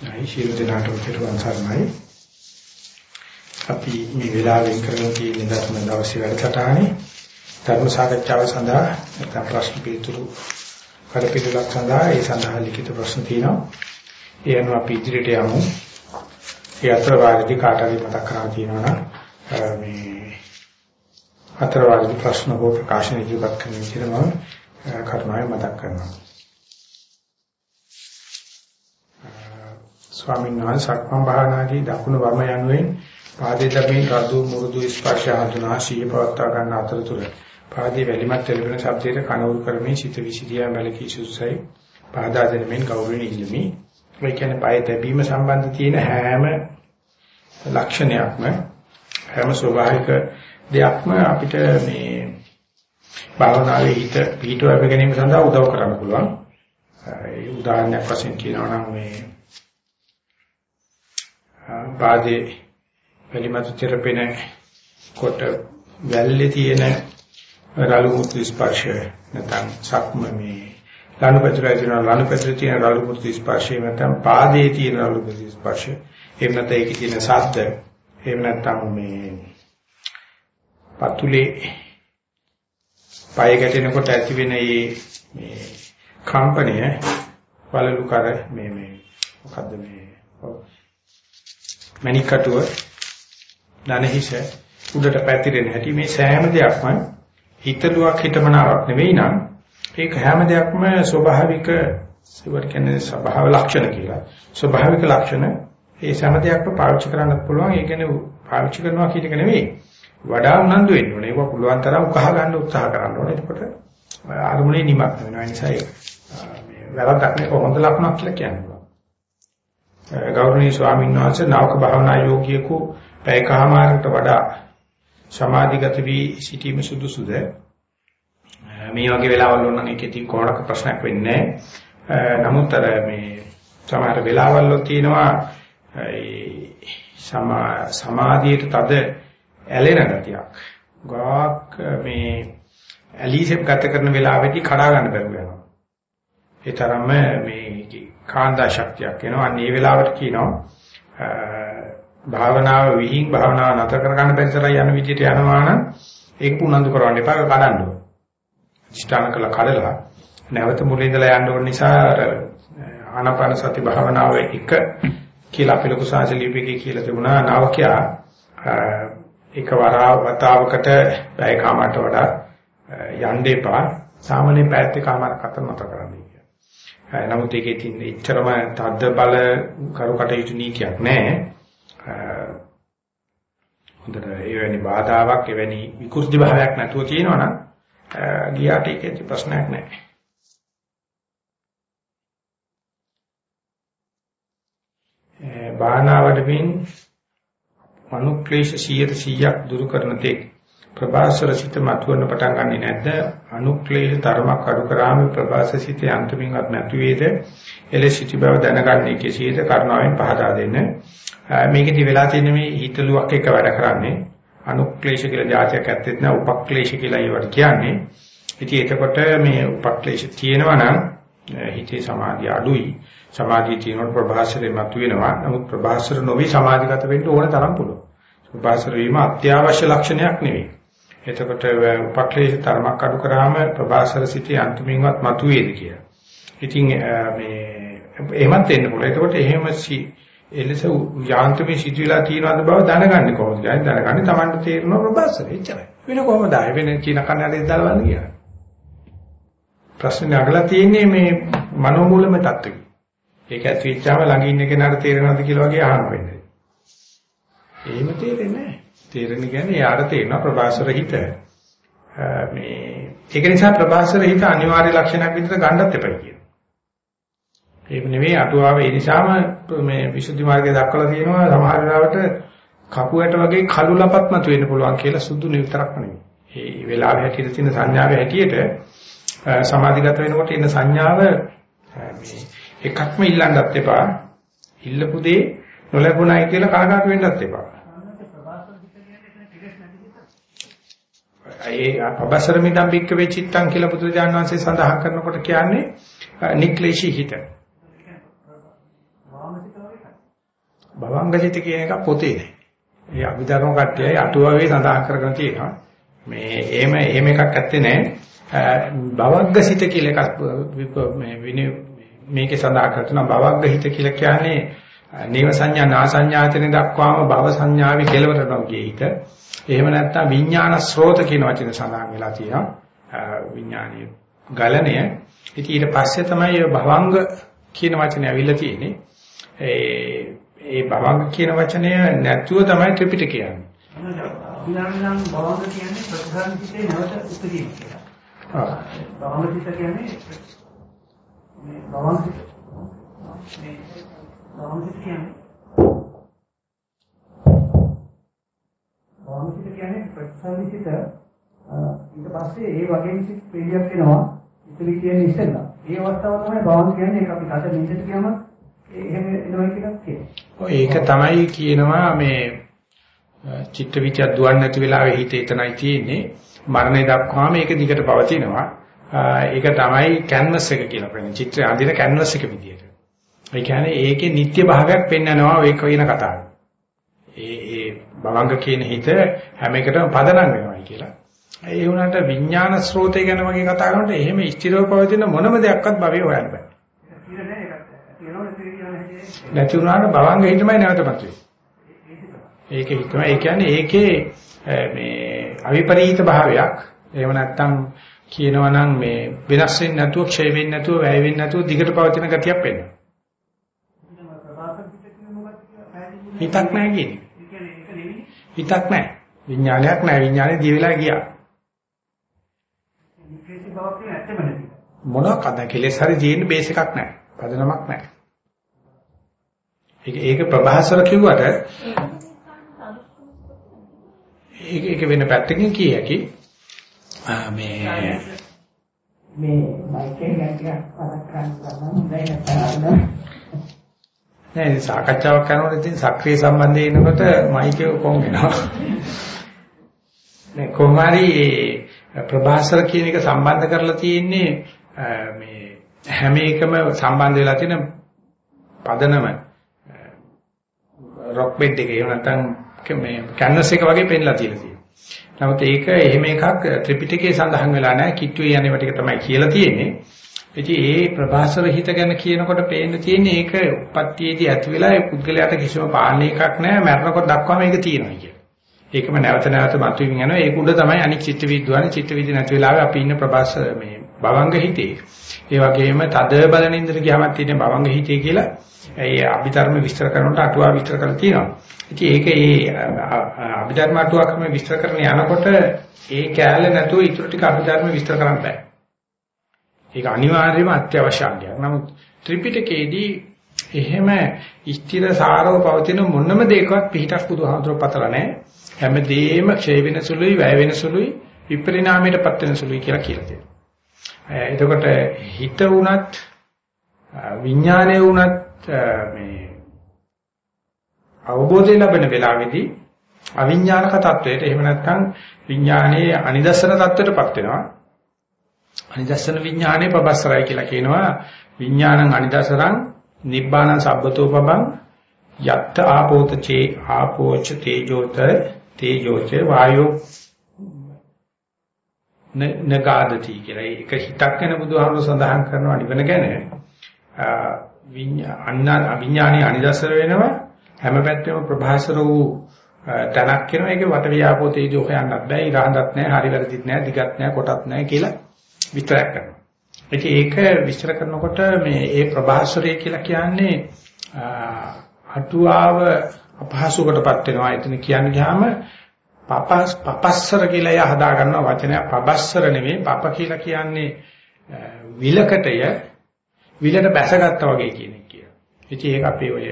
නයි ශීල දිනාට පිටුවන් සරණයි. අපි මේ වෙලාවෙන් කරන තියෙන ධර්ම දවසේ වැඩසටහනේ ධර්ම සාකච්ඡාව සඳහා නැත්නම් ප්‍රශ්න පිළිතුරු කඩපිටුලක් සඳහා ඒ සඳහා ලිඛිත ප්‍රශ්න තියෙනවා. ඒ අනුව අපි ඉදිරියට යමු. ඒ අතර වාරදී කාට හරි මතක් කරලා තියෙනවා නම් මේ අතර වාරදී ප්‍රශ්න හෝ ප්‍රකාශන ඉදිරිපත් කරන්න කියලා මම කර්මාවේ මතක් කරනවා. ස්වාමීන් වහන්සේ සක්මන් භාවනාදී දකුණු වම යනුවෙන් පාදයේ තබමින් රතු මුරුදු ස්පර්ශ හඳුනා සිය පවත්වා ගන්න අතරතුර පාදයේ වැලිමත් තෙලබෙන ශබ්දයට කනවුරු කරමින් සිත විසිරියා බැලකී සුසයි පාදා දෙනමින් ගෞරවණීය ඉල්ලමි. මේ කියන්නේ පාය තැබීම සම්බන්ධ තියෙන හැම ලක්ෂණයක්ම හැම ස්වභාවික දෙයක්ම අපිට මේ භාවනාවේ හිත පිටව ගැනීම සඳහා උදව් කරන්න පුළුවන්. ඒ උදාහරණයක් වශයෙන් කියනවා නම් මේ පාදේ වැලිමතු තෙරපෙන කොට වැල්ලේ තියෙන රළු මුත්‍රි ස්පර්ශය නැත්නම් සක්ම මේ ලනුපැතුරේ තියෙන ලනුපැතුරේ තියෙන රළු මුත්‍රි ස්පර්ශය නැත්නම් පාදයේ තියෙන රළු මුත්‍රි ස්පර්ශය. එහෙම නැත්නම් ඒකේ තියෙන සද්ද එහෙම නැත්නම් මේ පතුලේ පය ගැටෙනකොට ඇති වෙන මේ කම්පනය වලලු කර මේ මේ මොකද්ද මේ මණිකටුව ධනහිස උඩට පැතිරෙන හැටි මේ සෑම දෙයක්ම හිතලුවක් හිතමනාවක් නෙවෙයි නම් ඒක හැම දෙයක්ම ස්වභාවික ඉවත් කියන්නේ ස්වභාව ලක්ෂණ කියලා. ස්වභාවික ලක්ෂණ ඒ සෑම දෙයක්ම පාවිච්චි කරන්නත් පුළුවන්. ඒ කියන්නේ පාවිච්චි කරනවා කියන එක නෙවෙයි. වඩා උනන්දු වෙන්න ඕනේ. ඒක පුළුවන් තරම් උකහා ගන්න උත්සාහ කරන්න ඕනේ. එතකොට අරමුණේ නිමක් වෙනවා. ඒ නිසා ඒක මේ වැරද්දක් නෙවෙයි හොඳ ලක්ෂණක් කියලා කියන්නේ. ගෞරවනීය ස්වාමීන් වහන්සේ නාවක භාවනා යෝගියෙකු පැයකමාරකට වඩා සමාධිගත වී සිටීම සුදුසුද? මේ වගේ වෙලාවල් වුණා නම් ඒකෙදී කොහොමක ප්‍රශ්නයක් වෙන්නේ නමුත් අර මේ සමහර වෙලාවල් වල තියෙනවා සමාධියට තද ඇලෙන ගතියක්. ගාක් මේ ඇලිසෙප් ගත කරන වෙලාවෙදී කඩා ගන්න බැරුව යනවා. ඒ තරම්ම මේ කාන්දා ශක්තියක් එනවා. අන්න ඒ වෙලාවට කියනවා භාවනාව විහිං භාවනාව නැතර කර ගන්න බැරිසලා යන විදිහට යනවා නම් ඒක උනන්දු කරවන්න එපා කඩන්න ඕන. ස්ථාන කළ කඩලා නැවත මුලින් ඉඳලා යන්න ඕන නිසා ආනාපාන සති භාවනාව එක කියලා අපි ලොකු සාසලීපිකේ කියලා තිබුණා නාවකයා එක වතාවකට පැයකමාරට වඩා යන්න එපා සාමාන්‍ය පැයත් එකමාරක් අතර මත කරන්නේ. නමුත් ඒකේ තියෙන එච්චරම තද්ද බල කරුකටයුතු නීතියක් නැහැ. හොඳට එවැනි බාධාවක් එවැනි විකෘති භාවයක් නැතුව තියෙනවනම් ගියාට ඒකේ ප්‍රශ්නයක් නැහැ. බාහනාවඩමින් මනුක්ලේශ 100ක් දුරු කරන තෙක් ප්‍රභාසර සිත මතුවන්න පටන් ගන්නෙ නැද්ද? අනුක්ලේශ ධර්මයක් අඩු කරාම ප්‍රභාස සිත යන්තමින්වත් නැති වේද? එලෙස සිටි බව දැනගන්නේ කෙසේද? කරුණාවෙන් පහදා දෙන්න. මේකෙදි වෙලා තියෙන මේ හිතලුවක් එක වැඩ කරන්නේ අනුක්ලේශ කියලා જાතියක් ඇත්තෙත් නෑ උපක්ලේශ කියලා ඒවට කියන්නේ. ඉතින් එතකොට මේ උපක්ලේශ තියෙනවා නම් හිතේ සමාධිය අඩුයි. සමාධිය තියෙනකොට ප්‍රභාසරේ මතුවෙනවා. නමුත් ප්‍රභාසර නොවි සමාධිගත වෙන්න ඕන තරම් පුළුවන්. ප්‍රභාසර වීම අත්‍යවශ්‍ය ලක්ෂණයක් නෙවෙයි. එතකොට උපක්‍රේෂ තරමක් අඩු කරාම ප්‍රභාසර සිටි අන්තිමින්වත් මතුවේද කියලා. ඉතින් මේ එහෙමත් වෙන්න පුළුවන්. එතකොට එහෙම එලෙස යාන්ත්‍රමේ සිටිලා තියනවද බව දැනගන්නේ කොහොමද? يعني දැනගන්නේ Tamanට තේරෙන ප්‍රභාසර එච්චරයි. වෙන කොහොමද ආයේ වෙන චීන කන්නඩේ දාලවන්නේ කියලා. ප්‍රශ්නේ අගලා තියෙන්නේ මේ මනෝමූලම தত্ত্বකේ. ඒක ඇතුල් වෙච්චාම ළඟින් ඉන්න කෙනාට තේරෙනවද කියලා වගේ අහන්න වෙන්නේ. එහෙම තේරෙන්නේ නැහැ. තේරෙන කියන්නේ යාට තේරෙනවා ප්‍රභාසර හිත. මේ ඒක නිසා ප්‍රභාසර හිත අනිවාර්ය ලක්ෂණයක් විදිහට ගන්නත් එපා කියනවා. ඒක නෙවෙයි අටුවාව ඒ නිසාම මේ විසුද්ධි මාර්ගය දක්වලා තියෙනවා සමහර වෙලාවට කපුවට වගේ කළු ලපත් මත වෙන්න පුළුවන් කියලා සුදු නිතරක් නෙවෙයි. මේ වෙලාවේ හැටියට තියෙන සංඥාවේ හැටියට සමාධිගත වෙනකොට එන සංඥාව මේ එකක්ම ඉල්ලන්නත් එපා. ඉල්ලපු දේ නොලැබුණයි කියලා කනගාටු වෙන්නත් එපා. ඒ පබසර මිදම් බික්ක වෙචිත්තං කියලා බුදුරජාණන් වහන්සේ සඳහන් කරනකොට කියන්නේ නික්ලේශී හිත. භවංගසිත කියන එක පොතේ නෑ. ඒ අභිධර්ම කට්ටියයි අටුවාවේ සඳහන් කරගෙන තියෙනවා. මේ එහෙම එහෙම එකක් ඇත්තේ නෑ. භවග්ගසිත කියලා එකක් මේ විනය මේකේ සඳහන් කරනවා භවග්ගහිත කියලා කියන්නේ නේව සංඥා නා සංඥාතන දක්වාම භව සංඥාවේ කෙලවරනවා කියේ හිත. එහෙම නැත්නම් විඥාන ස්රෝත කියන වචනේ සඳහන් වෙලා තියෙනවා. විඥානීය ගලණය. ඉතින් ඊට පස්සේ තමයි භවංග කියන වචනේ අවිල්ල තියෙන්නේ. ඒ ඒ භවංග කියන වචනය නැතුව තමයි ත්‍රිපිටකය යන්නේ. අභිඥානම් භවංග කියන්නේ ප්‍රතිසංසිතේ නැවත උපදීන කියලා. ආ. භවංග සිත කියන්නේ මේ භවංග මේ භවංග සිත කියන්නේ භවංග සිත කියන්නේ ප්‍රතිසංසිත ඊට පස්සේ ඒ වගේම සිත් පිළියක් වෙනවා ඉතිරි කියන්නේ ඉස්සෙල්ලා. ඒ අවස්ථාව තමයි භවංග කියන්නේ ඒක අපි කඩ නිදෙට කියම එහෙම එනවා එකක් තියෙනවා. ඒක තමයි කියනවා මේ චිත්ත විචක් දුවන්නේ නැති වෙලාවේ හිත එතනයි තියෙන්නේ. මරණය දක්වාම ඒක දිගට පවතිනවා. ඒක තමයි කැන්වස් එක කියලා කියන්නේ. චිත්‍රය අඳින කැන්වස් එක විදියට. ඒ කියන්නේ ඒකේ නිත්‍ය භාවයක් පෙන්වනවා ඒක වෙන කතාවක්. ඒ ඒ භවංග කියන හිත හැම එකටම පදනම් වෙනවායි කියලා. ඒ වුණාට විඥාන ස්රෝතය ගැන වගේ කතා කරනකොට එහෙම ස්ථිරව පවතින මොනම දෙයක්වත් භවයේ හොයන්න බෑ. නැති වුණාට භවංග හිතමයි නැවතපත් වෙන්නේ. ඒක හිතම ඒ කියන්නේ ඒකේ මේ අවිපරීත භාවයක් එහෙම නැත්නම් කියනවා නම් මේ වෙනස් වෙන්නේ නැතුව ක්ෂය වෙන්නේ නැතුව වැය වෙන්නේ නැතුව දිගට පවතින ගතියක් වෙනවා. හිතක් නැහැ කියන්නේ. හිතක් නැහැ. විඥානයක් නැහැ. විඥානේ දිය වෙලා ගියා. මොනවාක්ද කෙලෙස් හරි තියෙන බේස් එකක් නැහැ. පදනමක් නැහැ. ඒක ඒක ප්‍රභාසර කිව්වට ඒක ඒක වෙන පැත්තකින් කිය හැකි මේ මේ මයිකේ ගැටියක් පරක් කරන්න බෑ නෑ සාකච්ඡාවක් කරනකොට ඉතින් සක්‍රීය සම්බන්ධය එනකොට මයිකේ කොම් වෙනවා නේ කොහොමරි ප්‍රභාසර කියන එක සම්බන්ධ කරලා තියෙන්නේ මේ හැම එකම සම්බන්ධ වෙලා තියෙන පදනම රොක් බෙඩ් එකේ එහෙම නැත්නම් මේ කැන්වස් එක වගේ පෙන්ලා තියෙනවා. නමුත් ඒක එහෙම එකක් ත්‍රිපිටකයේ සඳහන් වෙලා නැහැ. කිට්ටුවේ යන්නේ ටික තමයි කියලා තියෙන්නේ. ඉතින් ඒ ප්‍රභාසර හිත ගැන කියනකොට පේන්න තියෙන්නේ ඒක උපත්තියේදී ඇති වෙලා ඒ පුද්ගලයාට කිසිම පාලන එකක් නැහැ. මරණකොට දක්වාම ඒක තියෙනවා කියන. ඒකම නැවත නැවත මතුවෙමින් යනවා. ඒක උඩ තමයි අනික් චිත්ත විද්‍යාවනේ චිත්ත විද්‍ය නැති වෙලාවේ අපි ඉන්න ප්‍රභාසර මේ භවංග හිතේ. ඒ වගේම තද බල නින්දට ගියාමත් තියෙන භවංග හිතේ කියලා ඒ අභිධර්ම විස්තර කරනකොට අටුවා විස්තර කරලා තියෙනවා. ඉතින් ඒක ඒ අභිධර්ම අටුවා ක්‍රම විස්තර කරන යනකොට ඒ කැලේ නැතුව ඊටු ටික අභිධර්ම විස්තර කරන්න බෑ. ඒක අනිවාර්යයෙන්ම අත්‍යවශ්‍ය අංගයක්. නමුත් ත්‍රිපිටකයේදී එහෙම ස්ථිර සාරව පවතින මොනම දෙයකවත් පිටක් බුදුහාමුදුරුව පතලා නැහැ. හැමදේම ක්ෂය වෙන සුළුයි, වැය වෙන සුළුයි, විපරිණාමයට පත් වෙන සුළුයි කියලා කියලා තියෙනවා. එතකොට හිත වුණත් විඥානය වුණත් මේ අවබෝධය ලැබෙන වෙලාවේදී අවිඥානික தത്വයට එහෙම නැත්නම් විඥානයේ අනිදස්සන தത്വයටපත් වෙනවා. අනිදස්සන විඥානයේ පබස්සරයි කියලා කියනවා. විඥානං අනිදසරං නිබ්බානං සබ්බතෝ පබං යත්ත ආපෝත චේ ආපෝච තේජෝත තේජෝච වායෝ නගාදති කියලා. ඒක හිතක් වෙන බුදුහාමුදුර සඳහන් කරනවා නිවන ගැන. විඤ්ඤාණ අවිඥානීය අනිදස්සර වෙනවා හැම පැත්තෙම ප්‍රභාසර වූ තනක් වෙනවා. ඒකේ වට වියාපෝ තේජෝ හොයන්නත් බෑ. ඉරහඳත් නැහැ, හරි වැරදිත් නැහැ, දිගත් නැහැ, කොටත් නැහැ කියලා විස්තරයක් කරනවා. ඒක විස්තර කරනකොට මේ ඒ ප්‍රභාසරය කියලා කියන්නේ අටුවාව අපහසුකටපත් වෙනවා. එතන කියන්නේ ගියාම පපස් පපස්සර කියලා එයා හදා ගන්න වචනය පබස්සර නෙමෙයි පප කියලා කියන්නේ විලකටය විලට බැසගත්තා වගේ කියන එක කියනවා. ඉතින් ඒක අපේ ඔය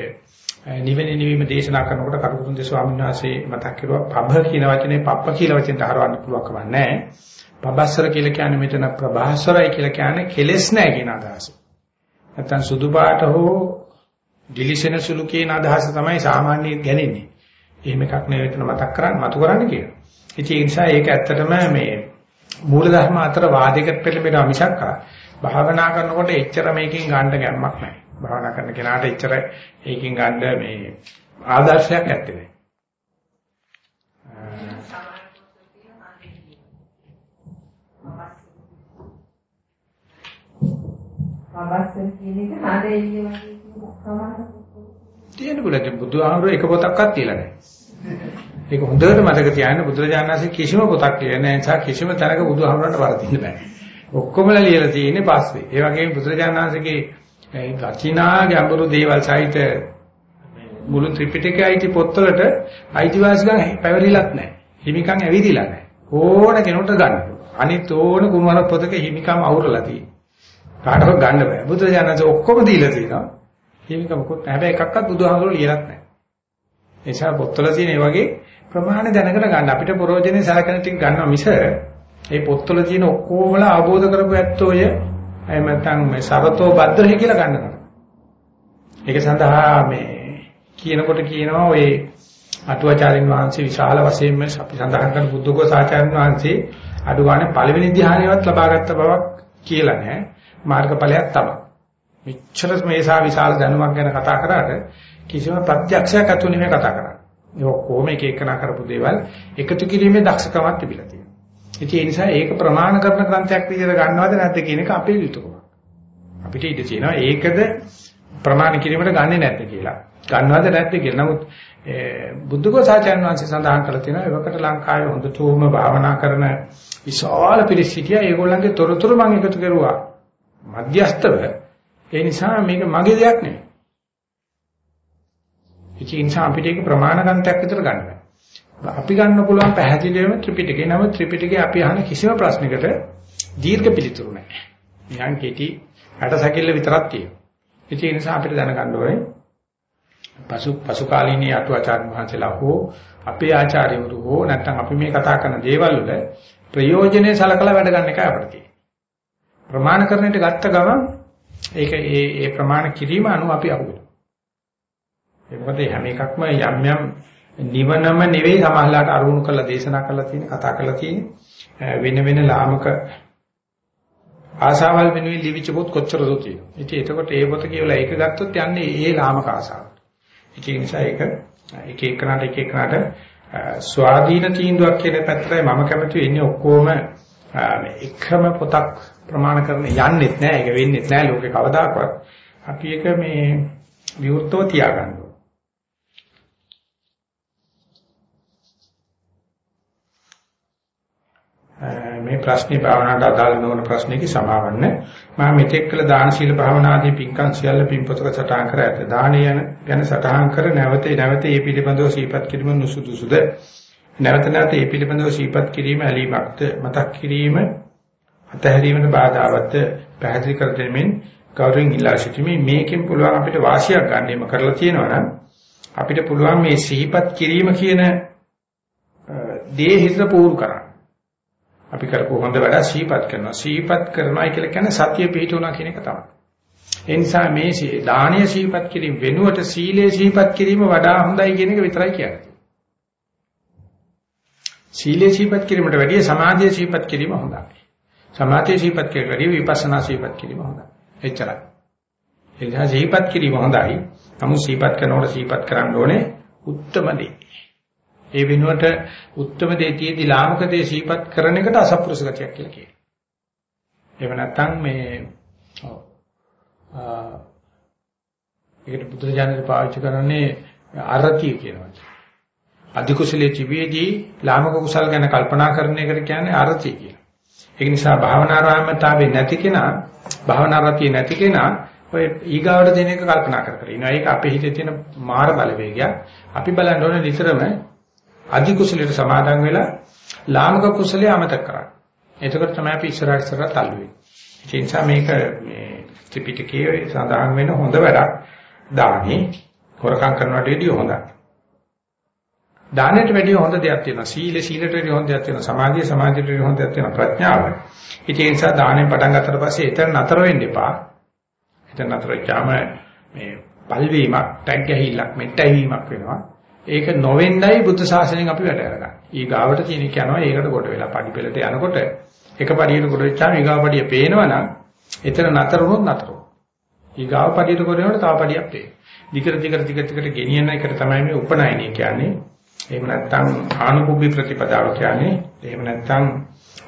නිවෙන නිවීම දේශනා කරනකොට කරුතුන් ස්වාමීන් වහන්සේ මතක් කරුවා පබ කියන වචනේ පප්ප කියලා වචෙන්ට හරවන්න පුළුවන් කමක් නැහැ. පබස්සර කියලා කියන්නේ මෙතන ප්‍රභාසරයි කියලා කියන්නේ කෙලස් නැහැ කියන අදහස. නැත්තම් සුදු පාට හෝ ඩිලිෂන සුළු කියන අදහස තමයි සාමාන්‍ය ගැනෙන්නේ. එහෙම එකක් නෙවෙයි මෙතන මතක් කරන්න මතු කරන්න කියනවා. ඉතින් ඒ නිසා ඒක ඇත්තටම මේ මූලධර්ම අතර වාදයකට පෙළඹෙනවා මිසක් භාවනා කරනකොට එච්චර මේකෙන් ගන්න ගැම්මක් නැහැ. භාවනා කරන කෙනාට එච්චර ඒකෙන් ගන්න මේ ආදර්ශයක් නැත්තේ නෑ. අවස්ථන් කියන එක හරේ ඉන්නේ වගේ සමාන තියෙන බුලට බුදුහාමුදුරුවෝ එක පොතක්වත් තියලා නැහැ. ඒක හොඳට මතක තියාගන්න බුදුරජාණන් වහන්සේ කිසිම පොතක් ලියන්නේ නැහැ නිසා කිසිම තැනක බුදුහාමුදුරන්ට වරදින්න බෑ. ඔක්කොමලා ලියලා තියෙන්නේ පස්සේ. ඒ වගේම බුදුරජාණන් වහන්සේගේ රචනා ගැඹුරු දේවල් සහිත මුළු ත්‍රිපිටකයේ අයිති පොත්වලට අයිතිවාසිකම් පැවරිලත් නැහැ. හිමිකම් ඇවිදිලා නැහැ. ඕන කෙනෙකුට ගන්න. අනිත් ඕන කුණුවර පොතක හිමිකම් අවුරලා තියෙනවා. කාටවත් ගන්න බෑ. බුදුරජාණන් ඔක්කොම දීලා තියෙනවා. හිමිකමකුත් නැහැ. හැබැයි එකක්වත් බුදුහාමුදුරුවෝ ලියලත් නැහැ. ඒ නිසා පොත්වල තියෙන මේ වගේ ප්‍රමාණ දැනගෙන ගන්න අපිට ප්‍රෝජනේ සලකන ටික ගන්නවා මිස මේ පොත්වල තියෙන ඔක්කොමල අවබෝධ කරපු ඇත්තෝ ය එහෙම නැත්නම් මේ සරතෝ බද්දරහි කියලා ගන්න කරා. ඒක සඳහා මේ කියනකොට කියනවා ඔය අටුවාචාරින් වහන්සේ විශාල වශයෙන්ම අපි සඳහන් කරන බුද්ධඝෝසාචාර්යන් වහන්සේ අඩු ගන්න පළවෙනි ධ්‍යානයවත් ලබාගත් බවක් කියලා නැහැ. මාර්ගඵලයක් තමයි. මෙච්චර මේසා විශාල දැනුමක් ගැන කතා කරාට කිසිම ප්‍රත්‍යක්ෂයක් අතු නෙමෙයි කතා කරන්නේ. ඒ ඔක්කොම එක එකනා කරපු දේවල් එකතු කිරීමේ දක්ෂකමක් තිබිලා තියෙනවා. ඉතින් ඒ නිසා ඒක ප්‍රමාණ කරන ග්‍රන්ථයක් විදිහට ගන්නවද නැද්ද කියන එක අපේ යුතුයකමක්. අපිට ඉඩ තියෙනවා ඒකද ප්‍රමාණ කිරීමට ගන්නෙ නැද්ද කියලා. ගන්නවද නැද්ද කියලා. නමුත් බුද්ධඝෝසාචාර්ය වංශය සඳහන් කරලා තියෙනවා එවකට ලංකාවේ හොඳටම භාවනා කරන විශාල පිරිස හිටියා. ඒගොල්ලන්ගේ තොරතුරු මම එකතු කරුවා. මධ්‍යස්තව ඒ නිසා මේක මගේ දෙයක් නෙමෙයි. ඒ නිසා අපිට ඒක ප්‍රමාණගතයක් විතර ගන්න බෑ. අපි ගන්න පුළුවන් පැහැදිලිවම ත්‍රිපිටකේ නම ත්‍රිපිටකේ අපි අහන කිසිම ප්‍රශ්නයකට දීර්ඝ පිළිතුරු නැහැ. නිකන් කෙටි ඇටසැකිල්ල විතරක් තියෙනවා. ඒ නිසා අපිට දැනගන්න ඕනේ පසු පසු කාලීනී අටුවාචාර්ය මහන්සලා හෝ අපේ ආචාර්යවරු හෝ නැත්නම් අපි මේ කතා කරන දේවල් වල ප්‍රයෝජනේ සලකලා වැඩ ගන්න එකයි අපිට තියෙන්නේ. ප්‍රමාණකරණයට ගත්ත ගමන් ඒක ඒ ඒ ප්‍රමාණ කිරීම අනුව අපි අහුවෙනවා. ඒ මොකද හැම එකක්ම යම් යම් නිවනම නෙවෙයි සමහරලාට අරුණු කරලා දේශනා කරලා තියෙන කතා කරලා තියෙන වෙන වෙන ලාමක ආශාවල් වෙනුවෙන් ලිවිච්ච පොත් කොච්චරද තියෙනවා. ඉතින් එතකොට ඒ පොත කියවලා ඒක ගත්තොත් යන්නේ ඒ ලාමක ආශාවට. ඒ නිසා ඒක එක එකනට එක එකනට ස්වාධීන තීන්දුවක් කියන පැත්තටයි මම කැමති වෙන්නේ ඔක්කොම එකම පොතක් ප්‍රමාණ කරන යන්නෙත් නෑ ඒක වෙන්නෙත් නෑ ලෝකේ කවදාකවත්. අපි එක මේ විවෘතව තියාගන්න මේ ප්‍රශ්නේ භාවනාවට අදාළ නොවන ප්‍රශ්නයක සමාවන්න මම මෙතෙක් කළ දාන ශීල භාවනා ආදී පින්කම් සියල්ල පින්පොතක සටහන් කර ඇත. දානය ගැන සටහන් කර නැවත නැවත ඒ පිළිබඳව සිහිපත් කිරීම නුසුදුසුද? නැවත නැවත ඒ පිළිබඳව සිහිපත් කිරීම ඇලීමක්ද මතක් කිරීම අතහැරීමට බාධාවත් පැහැදිලි කර දෙමින් කවුරුන් ඉල්ලා සිටීමේ මේකෙන් පුළුවන් අපිට වාසියක් ගන්න එම කරලා තියෙනවා නම් අපිට පුළුවන් මේ සිහිපත් කිරීම කියන දේ හිතට පුහුණු කරන්න. අපි කරපු හොඳ වැඩ සිහිපත් කරනවා. සිහිපත් කරනවා කියලා කියන්නේ සතිය පිහිටුණා කියන එක තමයි. ඒ නිසා මේ දානීය සිහිපත් කිරීම වෙනුවට සීලයේ සිහිපත් කිරීම වඩා හොඳයි කියන එක විතරයි කියන්නේ. සීලයේ සිහිපත් කිරීමට වැඩිය සමාධියේ සිහිපත් කිරීම හොඳයි. සමාධියේ සිහිපත් කිරීමට වැඩිය විපස්සනා සිහිපත් කිරීම හොඳයි. එච්චරයි. ඒ නිසා සිහිපත් කිරීම හොඳයි. නමුත් සිහිපත් කරනකොට සිහිපත් කරන්න ඕනේ උත්තම දේ. ඒ වෙනුවට උත්තම දේ තියේදී ලාමක දේ සිහිපත් කරන එකට අසප්පුරුෂ ගතියක් කියලා කියනවා. එහෙම නැත්නම් මේ ඒකට බුදුරජාණන් පාවිච්චි කරන්නේ අරතිය කියනවා. අධිකුසලයේ තිබියදී ලාමක කුසල් ගැන කල්පනා කරන එකට කියන්නේ අරතිය කියලා. ඒක නිසා භාවනාරාමතාවේ නැති කෙනා භාවනාරතිය නැති කෙනා ඔය ඊගාවට දෙන එක කල්පනා කර කර ඉනවා. ඒක අපේ හිතේ තියෙන මාර බලවේගයක්. අපි බලන්න ඕනේ නිතරම අධි කුසලයට සමාදන් වෙලා ලාමක කුසලයේ අමතක කරන්න. එතකොට තමයි අපි ඉස්සරහට ඉස්සරහට තල්ලු වෙන්නේ. ඒ නිසා මේක මේ ත්‍රිපිටකයේ සඳහන් වෙන හොඳ වැඩක්. දානේ හොරකම් කරනවට වඩා හොඳයි. දානෙට වැඩිය හොඳ දෙයක් තියෙනවා. සීල සීලට වැඩිය හොඳ දෙයක් තියෙනවා. සමාධිය සමාධියට වැඩිය හොඳ දෙයක් තියෙනවා. ප්‍රඥාව. ඉතින් ඒ නිසා දානෙන් පටන් ගත්තට පස්සේ එතන නතර වෙන්න එපා. එතන නතර වෙච්චාම මේ පල්වීමක්, ටැග් ගැහිල්ලක්, මෙට්ටැවීමක් වෙනවා. ඒක නොවෙන්නයි බුද්ධ ශාසනයෙන් අපි වැඩ කරගන්නේ. ඊ ගාවට තියෙන එක යනවා ඒකට කොට වෙලා පඩි පෙළට යනකොට එක පඩියට කොට වෙච්චාම ඊ ගාව පඩිය පේනවනම් එතන නතර වුණොත් නතර. ඊගාව පඩියට කරනකොට තව පඩියක් පේනවා. දිගට දිගට දිගට දිගට ගෙනියන එකට තමයි මේ උපනයනය කියන්නේ. එහෙම නැත්නම් ආනුභුබ්බි ප්‍රතිපදාව කියන්නේ. එහෙම නැත්නම්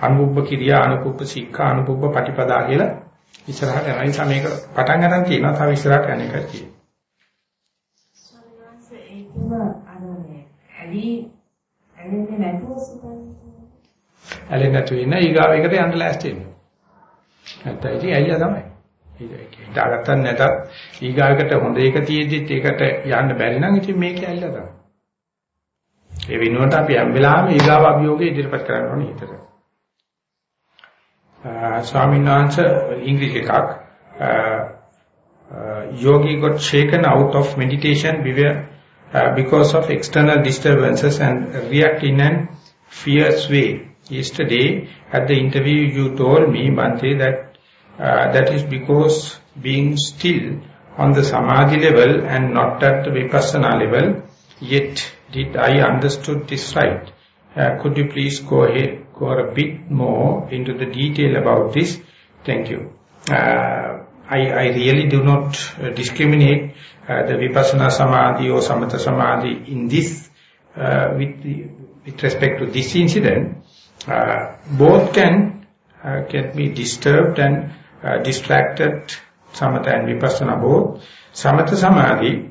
අනුභුබ්බ කිරියා අනුභුබ්බ සික්ඛා අනුභුබ්බ පටිපදා කියලා ඉස්සරහට යනවා. ඒ නිසා මේක පටන් ගන්න තියෙනවා. තව ඉස්සරහට යන නැතුව සුපන්නේ. ඇලෙන්නේ නැතුව ඉන්න ඊගාව එකට යන්න ලෑස්ති වෙන්න. නැත්නම් ඉතින් ඇයිලා තමයි. ඒක හිතාගත්තත් නැතත් ඊගාවකට හොඳ එක තියෙද්දිත් ඒකට යන්න බැරි නම් ඉතින් මේක ඇල්ලලා තමයි. ඒ වෙනුවට අපි හැම වෙලාවෙම ඊගාව අභියෝගය ඉදිරිපත් කරන්න ඕනේ හිතට. ස්වාමීන් වහන්සේ ඉංග්‍රීසි එකක් yogi got shaken out of meditation because of external disturbances and react in an fierce way. Yesterday at the interview you told me, Bante, that Uh, that is because being still on the samadhi level and not at the vipassana level, yet did I understood this right? Uh, could you please go ahead, go a bit more into the detail about this? Thank you. Uh, I, I, really do not uh, discriminate uh, the vipassana samadhi or samatha samadhi in this, uh, with, the, with respect to this incident. both can, can be disturbed and uh, distracted, samatha and vipassana both. Samatha samadhi,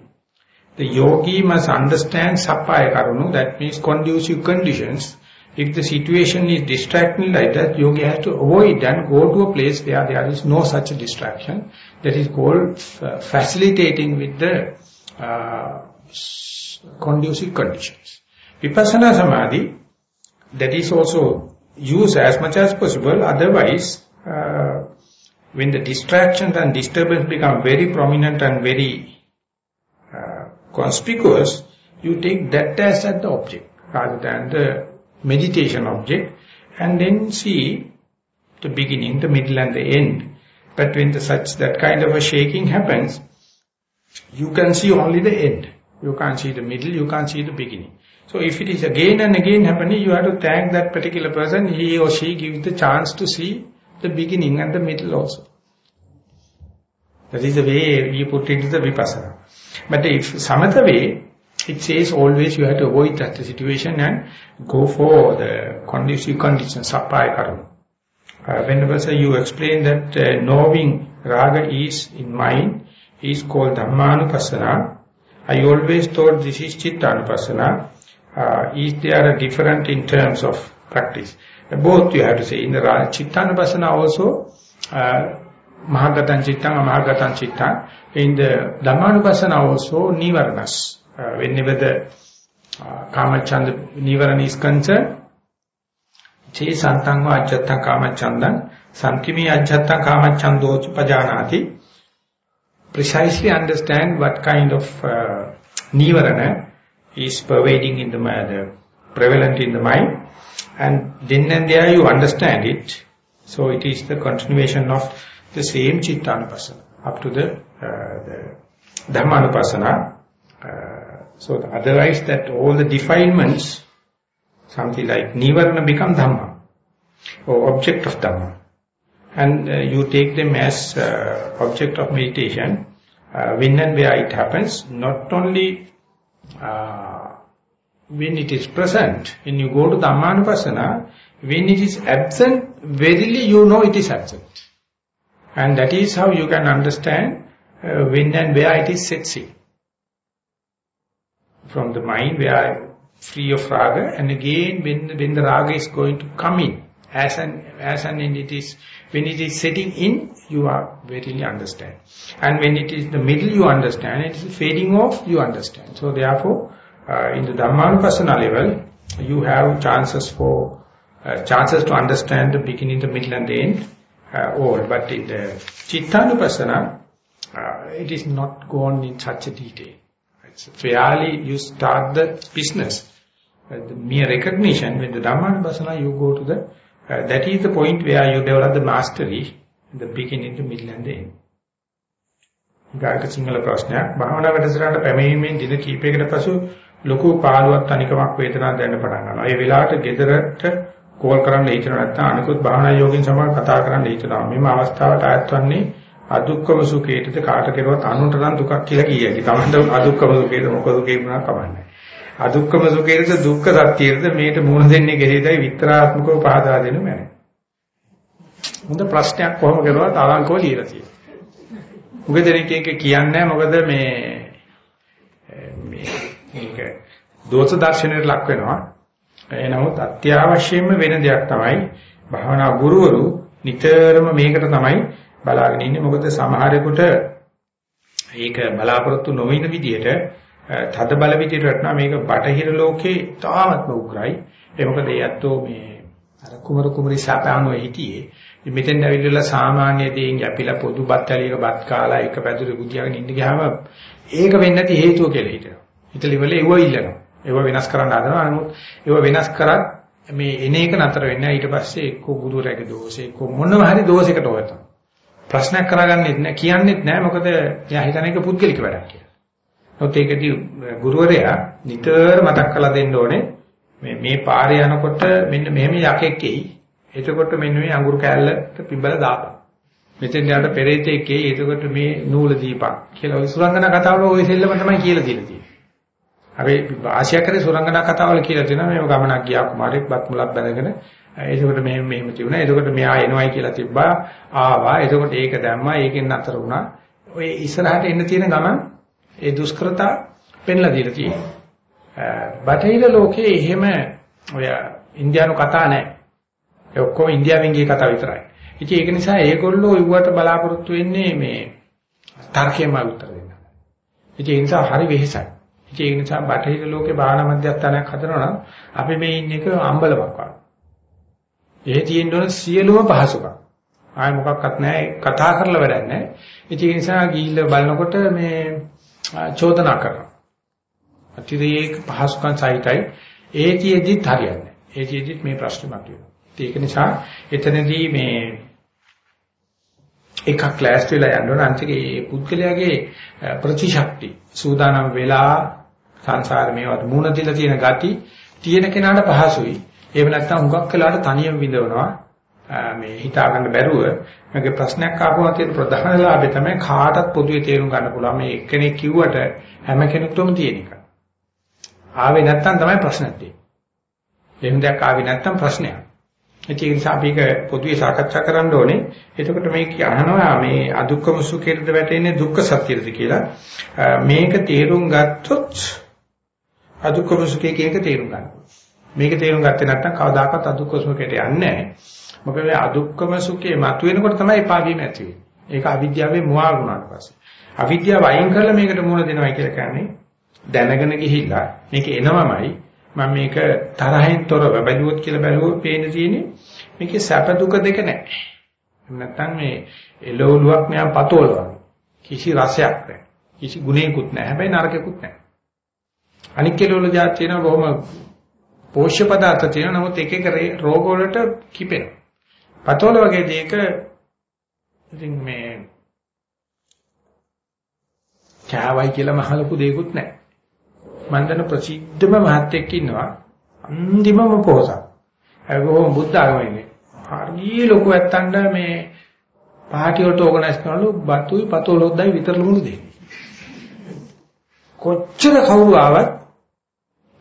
the yogi must understand sappaya karunu, that means conducive conditions. If the situation is distracting like that, yogi has to avoid and go to a place where there is no such distraction. That is called uh, facilitating with the uh, conducive conditions. Vipassana samadhi, that is also used as much as possible, otherwise uh, when the distractions and disturbance become very prominent and very conspicuous, you take that as at the object rather than the meditation object and then see the beginning, the middle and the end. But when the such that kind of a shaking happens, you can see only the end. You can't see the middle, you can't see the beginning. So if it is again and again happening, you have to thank that particular person, he or she gives the chance to see the beginning and the middle also. That is the way we put it into the vipassana. But if samatha way, it says always you have to avoid that situation and go for the conducive conditions, sappaya karma. Uh, whenever you explain that uh, knowing raga is in mind is called dhammanupassana, I always thought this is chittanupassana. Uh, is there a different in terms of practice? both you have to say. In the Chittanupassana also, uh, Mahagatan Chittang, Mahagatan Chittang. In the Dhammanupassana also, Nivaranas. Uh, whenever the uh, Kamachanda Nivarana is concerned, Che Santangva Ajjatta Kamachandan, Sankimi Ajjatta Kamachandochu Pajanati, precisely understand what kind of uh, Nivarana is pervading in the, mind, prevalent in the mind and then and there you understand it. So it is the continuation of the same Chittanupassana up to the, uh, the Dhammanupassana. Uh, so otherwise that all the defilements, something like Nivarana become Dhamma or object of Dhamma. And uh, you take them as uh, object of meditation uh, when and where it happens, not only uh, when it is present, when you go to Dhammanupassana, when it is absent, verily you know it is absent. And that is how you can understand uh, when and where it is set in. From the mind where i free of raga and again when, when the raga is going to come in as an as an it is when it is setting in you are verily understand and when it is the middle you understand it is fading off you understand so therefore uh, in the Dhammanupassana level, you have chances for uh, chances to understand the beginning, the middle and the end uh, all. But in the Chittanupassana, it is not gone in such a detail. It's fairly, you start the business. Uh, the mere recognition, when the Dhammanupassana, you go to the, uh, that is the point where you develop the mastery, the beginning, the middle and the end. ගායක Sinhala ප්‍රශ්නයක් භාවනා වැඩසටහනට පැමිණීමෙන් දින කිහිපයකට පසු ලොකු පාළුවක් තනිකමක් වේදනාවක් දැනෙන්න පටන් ගන්නවා. ඒ වෙලාවට ගෙදරට කෝල් කරන්න හිතන නැත්නම් අනිකුත් භාවනා යෝගින් සමග කතා කරන්න හිතනවා. මෙම අවස්ථාවට ආයත් වන්නේ අදුක්කම සුඛේටද කාට කෙරුවත් අනුන්ට නම් දුකක් කියලා කියයි. තමන්ට අදුක්කම සුඛේට මොකද කියනවා කමන්නේ. අදුක්කම සුඛේට දුක්ඛ සත්‍යයේද මේට මූණ දෙන්නේ කෙරෙහිදයි විතරාත්මකව පහදා දෙනු මැනේ. හොඳ ප්‍රශ්නයක් කොහොම කරුවත් අවංකව ලියලා තියෙනවා. මොකද දෙනෙක් එක කියන්නේ මොකද මේ මේ මේක දෝෂ දර්ශනයට ලක් වෙනවා. ඒ නමුත් අත්‍යවශ්‍යම වෙන දෙයක් තමයි භාවනා ගුරුවරු නිතරම මේකට තමයි බලාගෙන ඉන්නේ. මොකද සමහරෙකුට ඒක බලාපොරොත්තු නොවන විදිහට තද බල විදිහට වටනවා මේක බටහිර ලෝකේ තාමත්ම උග්‍රයි. ඒ මොකද ඒ ඇත්තෝ මේ අර කුමරු කුමරි සාපානෝ හිටියේ. මෙතෙන් ඇවිල්ලා සාමාන්‍ය දේෙන් යපිලා පොදු බත් ඇලියක බත් කාලා එක පැදුරේ බුදියාගෙන ඉන්න ගියාම ඒක වෙන්නේ නැති හේතුව කියලා හිතනවා. හිතලිවල ඒව ඉල්ලනවා. ඒව වෙනස් කරන්න හදනවා. නමුත් ඒව වෙනස් කරත් මේ එන එක නතර වෙන්නේ ඊට පස්සේ එක්ක ගුරුරයාගේ දෝෂේ එක්ක මොනම හරි දෝෂයකට ඔයත. ප්‍රශ්නයක් කරගන්නෙත් නෑ කියන්නෙත් නෑ මොකද එයා හිතන එක පුද්ගලික වැඩක් කියලා. නමුත් ඒකදී ගුරුවරයා නිතර මතක් කරලා දෙන්න ඕනේ මේ මේ පාරේ යනකොට මෙන්න මෙහෙම යකෙක් එයි. එතකොට මෙන්න මේ අඟුරු කෑල්ලට පිඹලා දාපන්. මෙතෙන් යාට පෙරේතෙක් එයි. එතකොට මේ නූල දීපන් කියලා ඔය සුරංගනා කතාවල ওই සෙල්ලම තමයි කියලා දීලා තියෙන්නේ. අපි ආශය කරේ සුරංගනා කතාවල කියලා තියෙනවා මේ ගමනක් ගියා කුමාරෙක් බත් මුලක් බැඳගෙන එතකොට මෙහෙම මෙහෙම තිබුණා. එතකොට මෙයා එනවයි කියලා තිබ්බා. ආවා. එතකොට ඒක දැම්මා. ඒකෙන් නතර වුණා. ඔය ඉස්සරහට එන්න තියෙන ගමන් ඒ දුෂ්කරතා පෙන්ලා දීලා තියෙනවා. බටහිර ලෝකයේ එහෙම ඔය ඉන්දියානු කතා නැහැ. ඒ ඔක්කොම ඉන්දියාවෙන් ගිය කතා විතරයි. ඉතින් ඒක නිසා ඒගොල්ලෝ ඉවුවට බලාපොරොත්තු වෙන්නේ මේ තර්කයෙන්ම උත්තර දෙන්න. ඉතින් ඒ නිසා හරි වෙහෙසයි. ඉතින් ඒ නිසා බටහිර ලෝකේ භාවනා මධ්‍යස්ථානයක් හදනවා නම් අපි මේ ඉන්නේ එක අම්බලමක් වගේ. ඒ තියෙන්න ඕන සියලුම පහසුකම්. ආය මොකක්වත් නැහැ කතා කරලා වැඩක් නැහැ. ඉතින් ඒ නිසා ගිහිල්ලා බලනකොට මේ චෝදනා කරනවා. අතිරේක පහසුකම් සහිතයි ඒතියෙදිත් හරියන්නේ. ඒතියෙදිත් මේ ප්‍රශ්නේ මතුවෙනවා. ඒක නිසා එතනදී මේ එකක් ක්ලාස් වෙලා යන්න ඕන අන්තික ඒ පුද්ගලයාගේ ප්‍රතිශක්ති සූදානම් වෙලා සංසාර මේවත් මුණ දීලා තියෙන gati තියෙන කෙනාට පහසුයි. එහෙම නැත්නම් හුඟක් වෙලාට තනියම විඳවනවා. මේ හිතා ගන්න බැරුව මගේ ප්‍රශ්නයක් ආපුවා තියෙන ප්‍රධාන ලාභය තමයි කාටත් පොදුවේ තේරුම් ගන්න පුළුවන් මේ එක්කෙනෙක් කිව්වට හැම කෙනෙකුටම තියෙන එක. ආවේ නැත්තම් තමයි ප්‍රශ්නයක් තියෙන්නේ. එහෙම දෙයක් ආවේ නැත්තම් ප්‍රශ්නයක්. ඒක නිසා අපි ඒක පොදුවේ සාකච්ඡා කරන්න ඕනේ. එතකොට මේක අහනවා මේ අදුක්කම සුඛේටද වැටෙන්නේ දුක්ඛ සත්‍යද කියලා. මේක තේරුම් ගත්තොත් අදුක්කම සුඛේ කියන එක තේරුම් ගන්න. මේක තේරුම් ගත්තේ නැත්නම් කවදාකවත් අදුක්කම සුඛයට යන්නේ නැහැ. මොකද මේ අදුක්කම සුඛේ මතුවෙනකොට තමයි එපා වීම ඇති වෙන්නේ. ඒක අවිද්‍යාවේ මුවා වුණාට පස්සේ. අවිද්‍යාව අයින් කරලා මේකට මුහුණ දෙනවා කියලා කියන්නේ දැනගෙන ගිහිල්ලා මේක එනවමයි මම මේක තරහෙන් තොරව බැලුවොත් කියලා බැලුවොත් පේන තියෙන්නේ මේකේ සැප දුක දෙක නැහැ. නැත්තම් මේ එළවලුවක් මෙයා පතෝලවා. කිසි රසයක් නැහැ. කිසි ගුණයකුත් නැහැ. හැබැයි නරකයකුත් නැහැ. අනික් එළවලු જાත් තියෙනවා බොහොම පෝෂ්‍ය පදාර්ථ තියෙනවා. නමුත් එක එක රෝග වලට කිපෙනවා. පතෝල වගේ දෙයක ඉතින් මේ කෑවයි කියලා මහලකු දෙයක්වත් නැහැ. මම දන්න ප්‍රසිද්ධම මහත්තයෙක් ඉන්නවා අන්තිමම පොහසත්. ඒකෝ බුද්ධ ආගමනේ. හරිය ලොකු ඇත්තන්ට මේ පාටි වලට ඕගනයිස් කරනලු බතුයි පතෝලොද්දයි විතරලුණු දෙන්නේ. කොච්චර කවුරු ආවත්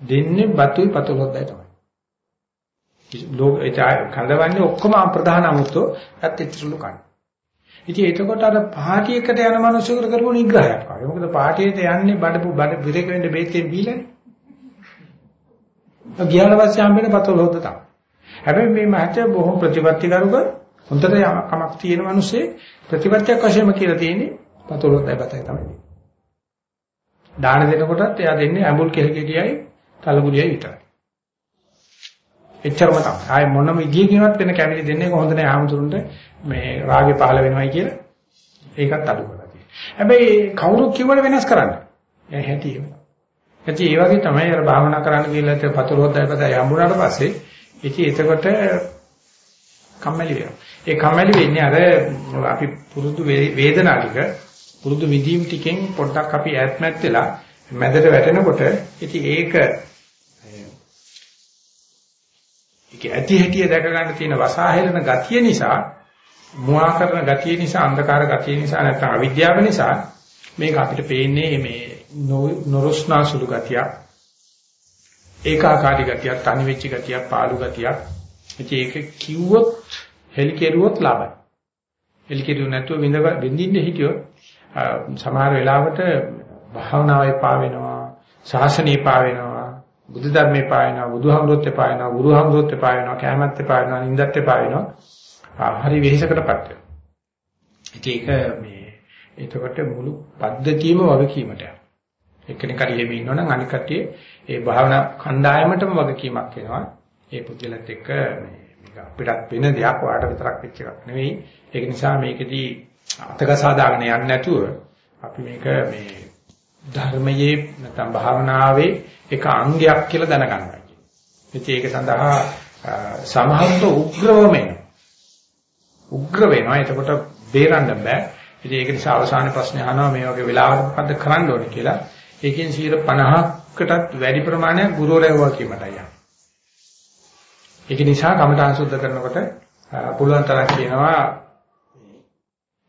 දෙන්නේ බතුයි පතෝලොද්දයි තමයි. ලෝක ඒ කඳවන්නේ ඔක්කොම ප්‍රධාන අමුත්තෝ ඇත්ත ඉතිරිලු කන්නේ. ඉතින් එතකොට අර පාටි එකට යන මිනිස්සුන්ට කරපු නිග්‍රහයක් වගේ. මොකද පාටියට යන්නේ බඩපු බඩ විරේක වෙන්න බේතෙන් බීලානේ. ගියාට පස්සේ හම්බෙන පතල හොද්ද තමයි. හැබැයි මේ මහත්ය බොහොම ප්‍රතිපත්තිකරුක හොඳට කමක් තියෙන මිනිස්සේ ප්‍රතිපත්තියක් වශයෙන්ම කියලා තියෙන්නේ පතල හොද්දයි බතයි තමයි. දාන දෙනකොටත් එයා දෙන්නේ ඇඹුල් කෙලකෙඩියයි තලගුලියයි විතරයි. එච්චරම තමයි. ආයේ මොනම විදියකින්වත් වෙන කැමති දෙන්නේ කොහොමද නේ ආමතුරුන්ට මේ රාගේ පහළ වෙනවයි කියලා ඒකත් අඩු කරලා තියෙනවා. හැබැයි කවුරු කිව්වට වෙනස් කරන්න. ඒ හැටි එහෙම. ඇති ඒ වගේ තමයි අර භාවනා කරන්න කියලා ඉතින් පතුල හොද්දයි පදයි හම්බුනාට පස්සේ ඉතින් එතකොට කම්මැලි වෙනවා. ඒ කම්මැලි වෙන්නේ අර අපි පුරුදු වේදනා ටික පුරුදු විදීම් ටිකෙන් පොඩ්ඩක් අපි ඈත්මත් වෙලා මැදට වැටෙනකොට ඉතින් ඒක ඒක ඇති හැටිය දැක ගන්න තියෙන වසාහෙලන ගතිය නිසා මුවා කරන ගතිය නිසා අන්ධකාර ගතිය නිසා නැත්නම් අවිද්‍යාව නිසා මේක අපිට පේන්නේ මේ නොරොස්නා සුළු ගතිය ඒකාකාරී ගතිය තනි වෙච්ච ගතිය පාළු ගතිය ඉතින් ඒක කිව්වොත් හෙලි කෙරුවොත් ලාභයි. හෙලි කෙරුව නැතුව විඳ විඳින්න හිටියොත් සමහර වෙලාවට භාවනාවේ පා වෙනවා ශාසනයේ පා වෙනවා බුදු ධර්මයේ පා වෙනවා බුදුහමරොත් පා වෙනවා ගුරුහමරොත් පා වෙනවා කැමැත්තේ පා වෙනවා නින්දත්තේ පා වෙනවා හරි වෙහෙසකටපත් වෙනවා ඉතින් ඒක මේ එතකොට මුළු පද්ධතියම වගකීමට යනවා. එක්කෙනෙක් හරි එහෙම ඉන්නවනම් අනික කටියේ ඒ භාවනා කණ්ඩායමටම වගකීමක් වෙනවා. ඒ පුද්ගලත් එක්ක මේක අපිටත් වෙන දෙයක් වාට විතරක් වෙච්ච එකක් නෙවෙයි. ඒක නිසා මේකෙදී අතක සාදාගෙන යන්නේ නැතුව අපි මේක මේ ධර්මයේ නැත්නම් භාවනාවේ එක අංගයක් කියලා දැනගන්නවා කියන්නේ. ඒක සඳහා සමහරට උග්‍රවම එනවා. උග්‍ර වෙනවා. එතකොට බේරන්න බෑ. ඉතින් ඒක නිසා අවසාන ප්‍රශ්නේ අහනවා මේ වගේ වෙලාවකට මොකද්ද කරන්න ඕනේ කියලා. ඒකෙන් 50කටත් වැඩි ප්‍රමාණයක් ගුරුවරයව කීමටයි යන්නේ. ඒක නිසා කමඨාන් සුද්ධ කරනකොට පුළුවන් තරම් කියනවා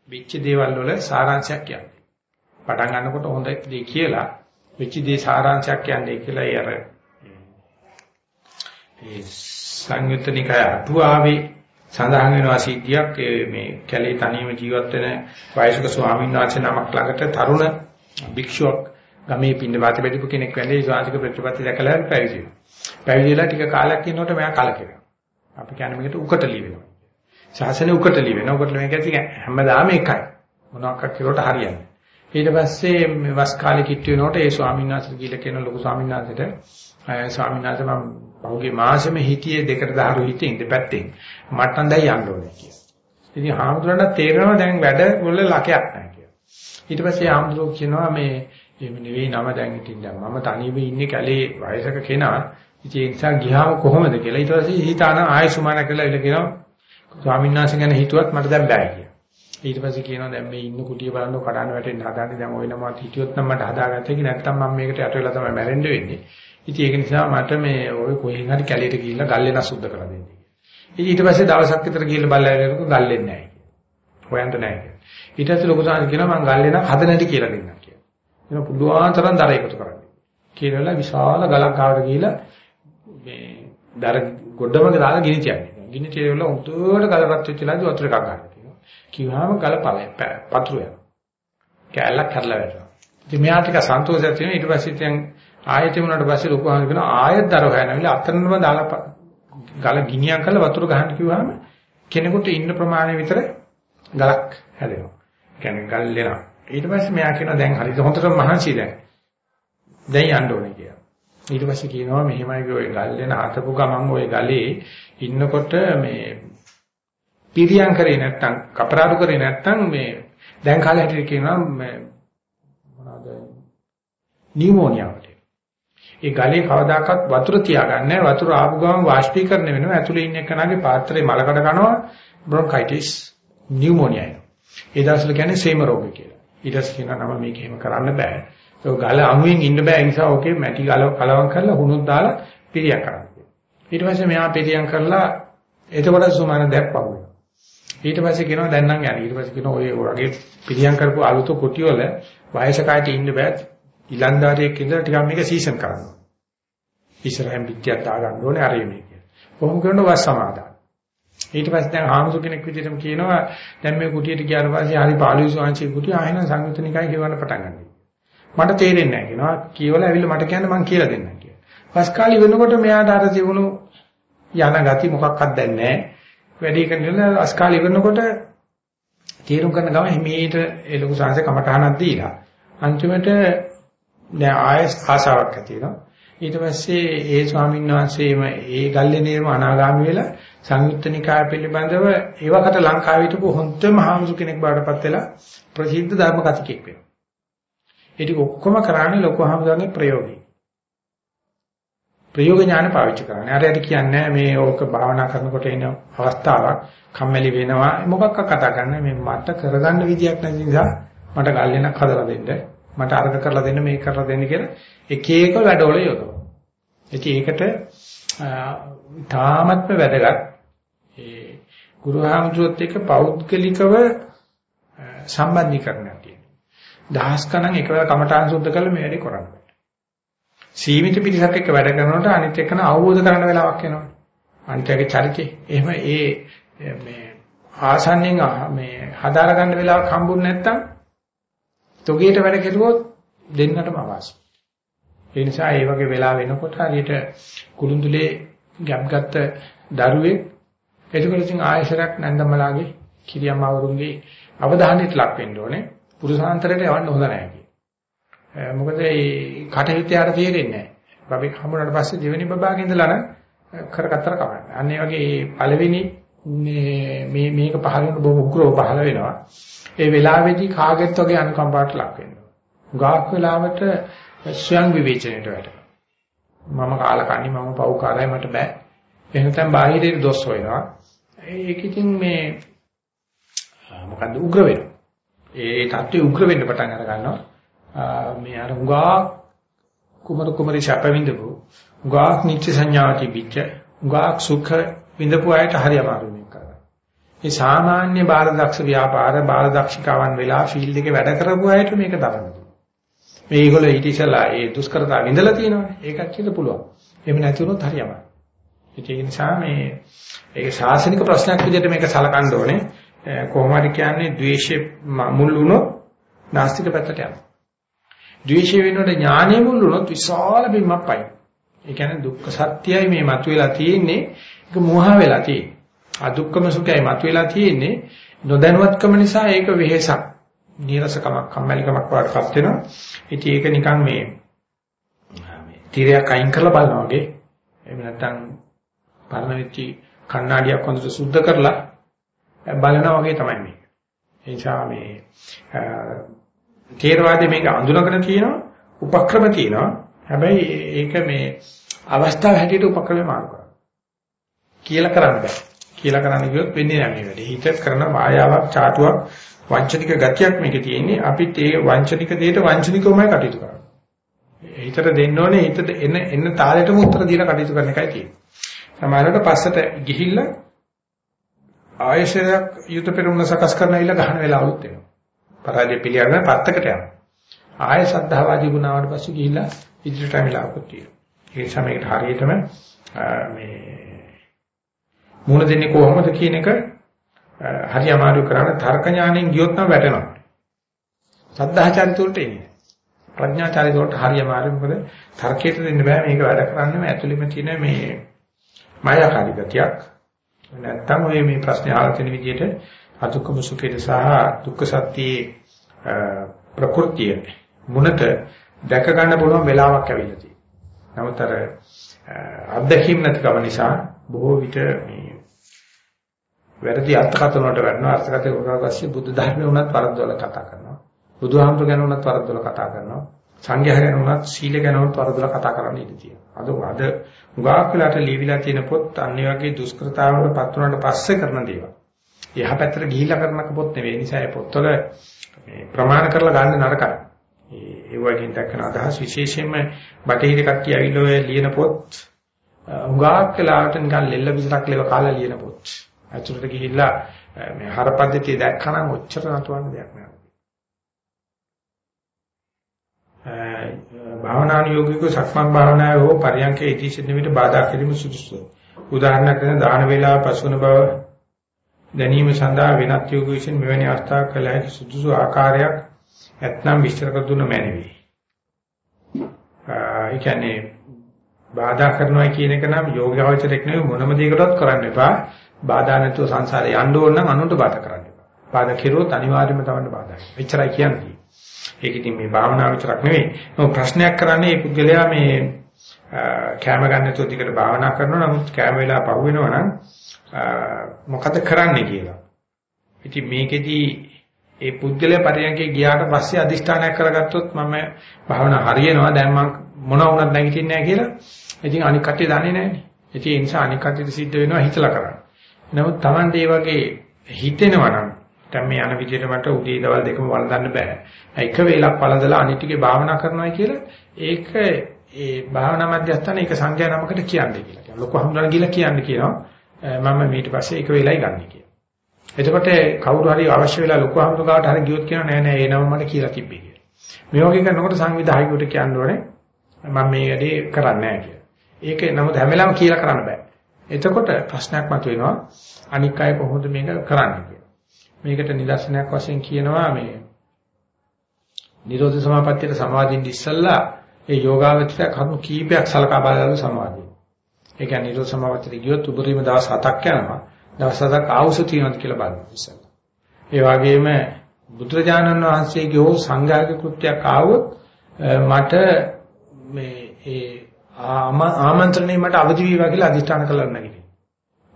වෙච්ච දේවල් වල සාරාංශයක් කියන්නේ. පටන් ගන්නකොට හොඳ දේ කියලා වෙච්ච දේ සාරාංශයක් කියන්නේ කියලා ඒ අර ඒ සංයුත්තනිකය අටුවාවේ සඳහන් වෙනවා සිද්ධියක් මේ කැලේ තනියම ජීවත් වෙන වයසක ස්වාමීන් වහන්සේ නමක් ළඟට තරුණ භික්ෂුවක් ගමේ පින්නපාත බෙදපු කෙනෙක් වැඳේ ස්වාමීක ප්‍රතිපත්ති දැකලා පැවිදි වෙනවා. පැවිදිලා ටික කාලයක් ඉන්නකොට මෙයා කලකිරෙනවා. අපි කියන්නේ මේකට උකටලි වෙනවා. ශාසනය උකටලි වෙනවා. උකටලි වෙන කියන්නේ හැමදාම එකයි. මොනවාක් කිරුවට හරියන්නේ. ඊට පස්සේ මේ වස් කාලේ කිට්ටු වෙනකොට ඒ ස්වාමීන් වහන්සේ කියලා කියන ලොකු ස්වාමීන් වහන්සේට ස්වාමීන් වහන්සේ මම පහුගිය මාසෙම හිටියේ දෙකට දහරු හිටියේ ඉඳපැත්තෙන් මට නම් දැන් යන්න ඕනේ කියලා. ඉතින් හාමුදුරන්ට තේරෙනවා දැන් වැඩ වල ලකයක් නැහැ කියලා. ඊට පස්සේ හාමුදුරුවෝ කියනවා මේ එහෙම නෙවෙයි නම දැන් ඉතින් දැන් මම තනියම ඉන්නේ කැලේ වයසක කෙනා. ඉතින් ඒ නිසා ගියාම කොහොමද කියලා. ඊට පස්සේ හිතාන ආයෙ සුමාන කියලා ඉල කියනවා ස්වාමීන් වහන්සේ ගැන හිතුවත් මට දැන් බෑ කියලා. ඊට පස්සේ කියනවා දැන් මේ ඉන්න කුටිය බලන්න කඩන්න වැටෙන්න හදාන්නේ දැන් ඔය නම හිටියොත් නම් මට හදාගත්තේ කි නැත්තම් මම මේකට යට වෙලා තමයි මැරෙන්න වෙන්නේ. ඉතින් ඒක නිසා මට මේ ඔය කොහෙන් හරි කැලේට ගිහිල්ලා ගල් වෙන සුද්ධ කරලා දෙන්න. ඉතින් ඊට පස්සේ දවසක් විතර ගිහිල්ලා බලලාගෙන ගල් වෙන්නේ නැහැ. හොයන්න නැහැ. ඊට පස්සේ ලොකු සාහන් කියනවා මම ගල් වෙන හද නැටි කියලා දෙන්නම් කියලා. එන පුළුවන් තරම් දර එකතු කරන්න. කියලා විශාල ගලක් ආවට ගිහිල්ලා මේ දර ගොඩම දාලා ගිනි තියන්නේ. ගිනි තියලා උඩට ගලපත් වෙච්චලාදී වතුර එකක් ගන්න. කිව්වම ගල පළේ පතුරු යනවා. කැලලක් හැරලා වැටෙනවා. ඉතින් මෙයා ටික සන්තෝෂයක් තියෙනවා ඊට පස්සේ දැන් ආයෙත් වුණාට පස්සේ ලොකු හාමි කියනවා ආයෙත් දර හොයනවිල අතනම දාලා ගල ගිනියම් කරලා වතුර ගහන්න කිව්වම කෙනෙකුට ඉන්න ප්‍රමාණය විතර ගලක් හැදෙනවා. කියන්නේ ගල් ලෙනවා. ඊට පස්සේ මෙයා කියනවා දැන් හරිද හොඳටම මහන්සි දැන්. දැන් යන්න ඕනේ කියලා. ඊට පස්සේ කියනවා මෙහෙමයි ඔය ගල් ලෙන හතපු ගමන් ඔය ගලේ ඉන්නකොට මේ පිරියම් කරේ නැත්තම් කපරාරු කරේ නැත්තම් මේ දැන් කාලේ හැටියට කියනවා මොනවාද නියුමෝනියාවට. ඒ ගලේ කවදාකවත් වතුර තියාගන්නේ වතුර ආපු ගමන් වාෂ්පීකරණය වෙනවා. ඇතුලේ ඉන්න එකනාගේ පාත්‍රේ මලකඩ කනවා බ්‍රොන්කයිටිස් නියුමෝනියා එනවා. ඒ දවස්වල කියන්නේ සේම රෝගය කියලා. ඊට පස්සේ කියනවා නම මේක එහෙම කරන්න බෑ. ඒක ගල අමුයෙන් ඉන්න බෑ. ඒ නිසා ඕකේ මැටි ගල කලවම් කරලා හුණුත් දාලා පිරියම් කරන්න. ඊට පස්සේ මෙහා පිරියම් කරලා එතකොට සුමාන දැක්පහුව. ඊට පස්සේ කියනවා දැන් නම් යන්නේ. ඊට පස්සේ කියනවා ඔය වගේ පිරියම් කරපු අලුත කුටි වල වයසකයට ඉන්න බෑ. ඉලන්දාරියෙක් ඉඳලා ටිකක් මේක සීසන් කරන්න ඕනේ. ඉස්සරහින් පිටියක් දාගන්න ඕනේ අර මේ කියන. කොහොම කරනව වස් සමාදාන. ඊට පස්සේ දැන් ආමසු කෙනෙක් විදිහටම කියනවා දැන් මේ කුටියට ගියාට පස්සේ හරි පාළුයි සෝංශී කුටිය ආයෙන සංයුතනිකයි කියවන්න පටන් ගන්නවා. මට තේරෙන්නේ නැහැ කියනවා. කියවල ඇවිල්ලා මට කියන්න මං කියලා දෙන්නම් කියලා. වස් කාලි වෙනකොට මෙයාට අර තිබුණු යන ගති මොකක්වත් දැන් නැහැ. වැඩි කරනilla වස් කාලි වෙනකොට තීරුම් කරන ගම හිමීට ඒ ලොකු සංසය කමටහනක් දීලා අන්තිමට දැන් ආයස් ආසාවක් ඇති වෙනවා. ඊට පස්සේ ඒ ස්වාමීන් වහන්සේම ඒ ගල්ලේනේම අනාගාමී වෙලා සංයුත්ත නිකාය පිළිබඳව ඒවකට ලංකාවේ හිටපු හොඳම හාමුදුර කෙනෙක් බාටපත් වෙලා ප්‍රසිද්ධ ධර්ම කතිකෙක් වෙනවා. ඒ ටික ඔක්කොම කරන්නේ ලොකු හාමුදුරන්ගේ ප්‍රයෝගය. ප්‍රයෝග ඥාන පාවිච්චි කරන්නේ. අර යට කියන්නේ මේ ඕක භාවනා කරනකොට එන අවස්ථාවක් කම්මැලි වෙනවා මොකක්ක කතා කරන්නේ මේ මට කරගන්න විදියක් නැති නිසා මට ගල්ලෙනක් හදලා දෙන්න. මට අර්ග කරලා දෙන්න මේක කරලා දෙන්න කියලා එක එක වැඩවල යොදවනවා. ඉතින් ඒකට තාමත්ම වැදගත් ඒ ගුරුහාමුදුරුවොත් එක්ක පෞද්ගලිකව සම්බන්ධීකරණයක් තියෙනවා. දහස් ගණන් එකවර කමඨාන් සුද්ධ කරලා මේ වැඩේ කරන්න. සීමිත පිරිසක් එක්ක වැඩ කරනකොට අනිත් එක්කන අවබෝධ කරගන්න වෙලාවක් එනවා. අනිත්‍යගේ චරිතේ. එහෙම ඒ මේ ආසන්නෙන් මේ හදාර ගන්න වෙලාවක් හම්බුනේ නැත්තම් තොගේට වැඩ කෙරුවොත් දෙන්නටම අවාසි. ඒ නිසා මේ වගේ වෙලා වෙනකොට හරියට කුළුඳුලේ ගැප් ගත්ත දරුවෙක් එතකොට ඉතින් ආයශරයක් නැන්දමලාගේ කිරියම්මවරුන්ගේ අවධානයට ලක් වෙන්න ඕනේ. පුරුෂාන්තරයට යවන්න හොඳ නැහැ මොකද මේ කටහිත යාට තේරෙන්නේ නැහැ. බබෙක් හම්බුනාට පස්සේ දෙවෙනි බබාගේ ඉඳලා නම් කරගත්තර කමන්නේ. අන්න ඒ වගේ පළවෙනි මේ මේ මේක පහළ වෙන බොහොම උග්‍රව පහළ වෙනවා. ඒ වෙලාවේදී කාගෙත් වගේ අනුකම්පාවට ලක් වෙනවා. ගාක් වෙලාවට ස්වයං විවේචනයට වැටෙනවා. මම කාලකන්ණි මම පව්කාරයි මට බෑ. එහෙනම් බාහිරේ දොස් වෙනවා. ඒක ඉතින් මේ මොකද්ද උග්‍ර වෙනවා. ඒ தත්ත්වය උග්‍ර වෙන්න පටන් අර ගන්නවා. මේ අර උගා කුමරු කුමරි ශප විඳපු උගා නිත්‍ය සංඥාති පිට උගා සුඛ විඳපු අයට හරි අමාරුයි මේක කරන්න. මේ සාමාන්‍ය බාලදක්ෂ ව්‍යාපාර බාලදක්ෂිකාවන් වෙලා ෆීල්ඩ් එකේ වැඩ කරපු අයට මේක දරන්න. මේගොල්ලෝ ඊට ඉස්සලා ඒ දුෂ්කරතා විඳලා තියෙනවානේ. ඒකත් කියන්න පුළුවන්. එහෙම නැති වුණොත් හරි අමාරුයි. ඒ නිසා මේ ඒක ශාසනික ප්‍රශ්නයක් විදිහට මේක සලකන්න ඕනේ. කොහොම හරි කියන්නේ ද්වේෂය මුල් වුණොත් නාස්තික පැත්තට යනවා. ද්වේෂය වෙනකොට ඥානෙ මුල් වුණොත් විශාල බිම්මක් පයි. ඒ කියන්නේ දුක්ඛ සත්‍යයි මේ මතුවලා තියෙන්නේ ඒක මෝහ වෙලා තියෙන්නේ. අදුක්කම සුඛයයි මතුවලා තියෙන්නේ නොදැනුවත්කම නිසා ඒක වෙහෙසක්. නීරසකමක් කම්මැලිකමක් වඩපත් වෙනවා. ඉතින් ඒක නිකන් මේ මේ තිරයක් අයින් කරලා බලනවා වගේ. එහෙම නැත්නම් පරණ වෙච්චි කණ්ණාඩියක් හොඳට සුද්ධ කරලා බලනවා වගේ තමයි මේක. ඒ නිසා මේ තේරවාදයේ මේක අඳුනගෙන තියෙනවා, උපක්‍රම තියෙනවා. හැබැයි ඒක මේ අවස්ථාව හැටියට උපක්‍රම මාරු කරනවා. කියලා කරන්න බෑ. කියලා කරන්න ගියොත් වෙන්නේ නැහැ මේ වැඩේ. හිත කරන මායාවක්, චාටුවක්, වංචනික ගතියක් මේකේ තියෙන්නේ. අපිත් ඒ වංචනික දෙයට වංචනිකවමයි කටයුතු කරන්නේ. හිතට දෙන්න ඕනේ හිතට එන එන තාලෙටම උත්තර දීලා කටයුතු කරන එකයි තියෙන්නේ. සමහරවිට පස්සට ගිහිල්ලා ආයශරයක් යුත පෙරමුණ සකස් කරන ඉල ගහන වෙලාවලුත් එනවා. පරාජය පිළිගන්න පත්තකට යනවා. ආය සද්ධාවාදී වුණාට පස්සේ ගිහිල්ලා ඉදිරියට වෙලාවකුත් තියෙනවා. ඒ නිසා මේකට හරියටම මේ මූල දෙන්නේ කොහොමද කියන එක හරි අමාරු කරන්නේ තර්ක ඥාණයෙන් ගියොත් නම් වැටෙනවා. සද්ධාචාරිත වලට එන්නේ. ප්‍රඥාචාරිත වලට හරි අමාරුයි මොකද තර්කයට දෙන්න බෑ මේක වැඩ කරන්නේ ඇතුළෙම තියෙන මේ මායාකාරී ගතියක්. නැත්තම් ඔය මේ ප්‍රශ්නේ අහලා තියෙන විදිහට අදුක්කම සුඛේද සහ දුක්ඛ සත්‍යයේ ප්‍රകൃතිය මුනත දැක ගන්න පුළුවන් වෙලාවක් ඇවිල්ලා තියෙනවා. නමුත් අර අත්දැකීම් නැතිකම නිසා බොහෝ විට මේ වැරදි අර්ථකථන වලට වැටෙනවා. අර්ථකථන වලට පස්සේ බුද්ධ ධර්මය උනත් වරද්දවල කතා කරනවා. බුදුහාමුදුර ගැන උනත් වරද්දවල කතා කරනවා. සංඝයා ගැන උනත් සීල ගැන උනත් වරද්දවල කතා කරන්න ඉඩ තියෙනවා. අද අද උගාක් වෙලාට ලියවිලා තියෙන පොත් අන්නේ වගේ දුෂ්කරතාවකට පත් වුණාට පස්සේ කරන දේවල්. එහා පැත්තට ගිහිල්ලා කරනක පොත් නෙවෙයි. ඒ නිසා ඒ පොත්වල මේ ප්‍රමාණ කරලා ගන්න නරකයි. ඒ වගේ දක්වන අදහස් විශේෂයෙන්ම බටහිර කට්ටිය ඇවිල්ලා ඔය ලියන පොත් උගාක් වෙලාවට නිකන් ලෙල්ල විතරක් ලේව කාලා ලියන පොත්. අතුරට ගිහිල්ලා මේ හරපද්ධතිය දැක්කනම් ඔච්චර නතුවන්න දෙයක් නෑ. භාවනානුයෝගික සක්මන් භාවනාවේ හෝ පරියන්කේ ඉති සිටින විට බාධා කිරීම සුදුසුයි. උදාහරණයක් වශයෙන් දාන වේලාව පසුන බව දැනීම සඳහා වෙනත් යෝග විසින් මෙවැනි අවස්ථාවක් කළ හැකි සුදුසු ආකාරයක් නැත්නම් විස්තර කර දුන්න මැනවි. ඒ කියන්නේ බාධා කරනවා කියන එක නම් යෝගාවචරයක් නෙවෙයි මොනම දෙයකටවත් කරන්න එපා. බාධා නැතුව සංසාරේ යන්න ඕන නම් අනුන්ට බාධා කරන්න එපා. බාධා කෙරුවොත් අනිවාර්යයෙන්ම තමන්ට බාධායි. එච්චරයි කියන්නේ. ඒක ඉතින් මේ භාවනාව විතරක් නෙවෙයි. මොකද ප්‍රශ්නයක් කරන්නේ මේ පුද්ගලයා මේ කැම ගන්න නැතුව දිගට භාවනා කරනවා නමුත් කැම වෙලා පහු වෙනවා නම් මොකද කරන්නේ කියලා. ඉතින් මේකෙදි ඒ පුද්ගලයා පරියන්කේ ගියාට පස්සේ අදිෂ්ඨානයක් කරගත්තොත් මම භාවනා හරියනවා දැන් මම මොන වුණත් නැගිටින්නේ නැහැ කියලා. ඉතින් අනික් කට්ටිය දන්නේ නැහැනේ. ඉතින් ඒ නිසා අනික් කට්ටියට සිද්ධ වෙනවා හිතලා කරන්න. නමුත් Tamante මේ වගේ හිතෙනවා නම් දැන් මේ යන විදිහට මට උදේ දවල් දෙකම වළඳන්න බෑ. එක වේලක් වළඳලා අනිත් ටිකේ භාවනා කරනවා කියලා ඒක ඒ භාවනා මධ්‍යස්ථාන ඒක සංඛ්‍යා නමකට කියන්නේ කියලා. ලොකු හඳුනන ගිහලා කියන්නේ කියනවා මම ඊට පස්සේ එක වේලයි ගන්න කියලා. එතකොට කවුරු හරි අවශ්‍ය වෙලා ලොකු අහමුදුකාවට හරි ගියොත් කියනවා නෑ නෑ ඒ නම මට කියලා තිබ්බේ කියලා. මේ වගේ කරනකොට සංවිධායකයට කියන්න ඕනේ මම මේ වැඩේ කරන්නේ නෑ කියලා. ඒක නමුත් හැම වෙලාවෙම කියලා කරන්න බෑ. එතකොට ප්‍රශ්නයක් මතුවෙනවා අනික් අය කොහොමද මේක කරන්නේ කියලා. මේකට නිදර්ශනයක් වශයෙන් කියනවා මේ නිරෝධ සමාපත්තියට සමාදින්න ඉස්සල්ලා ඒ යෝගාවචර කරුණු කීපයක් සලකා බලලා සමාධිය. ඒ කියන්නේ නිරෝධ සමාවචරය ගියොත් උබරීම දවස් 7ක් යනවා. දවස් 7ක් ආවුස තියෙනවද කියලා බලන්න ඉස්සෙල්ලා. ඒ වගේම බුදුරජාණන් වහන්සේගේ හෝ සංඝයාගේ කෘත්‍යයක් ආවොත් මට මේ ඒ ආමන්ත්‍රණය මට අවදි වේවා කියලා අදිෂ්ඨාන කළා නැගිටින.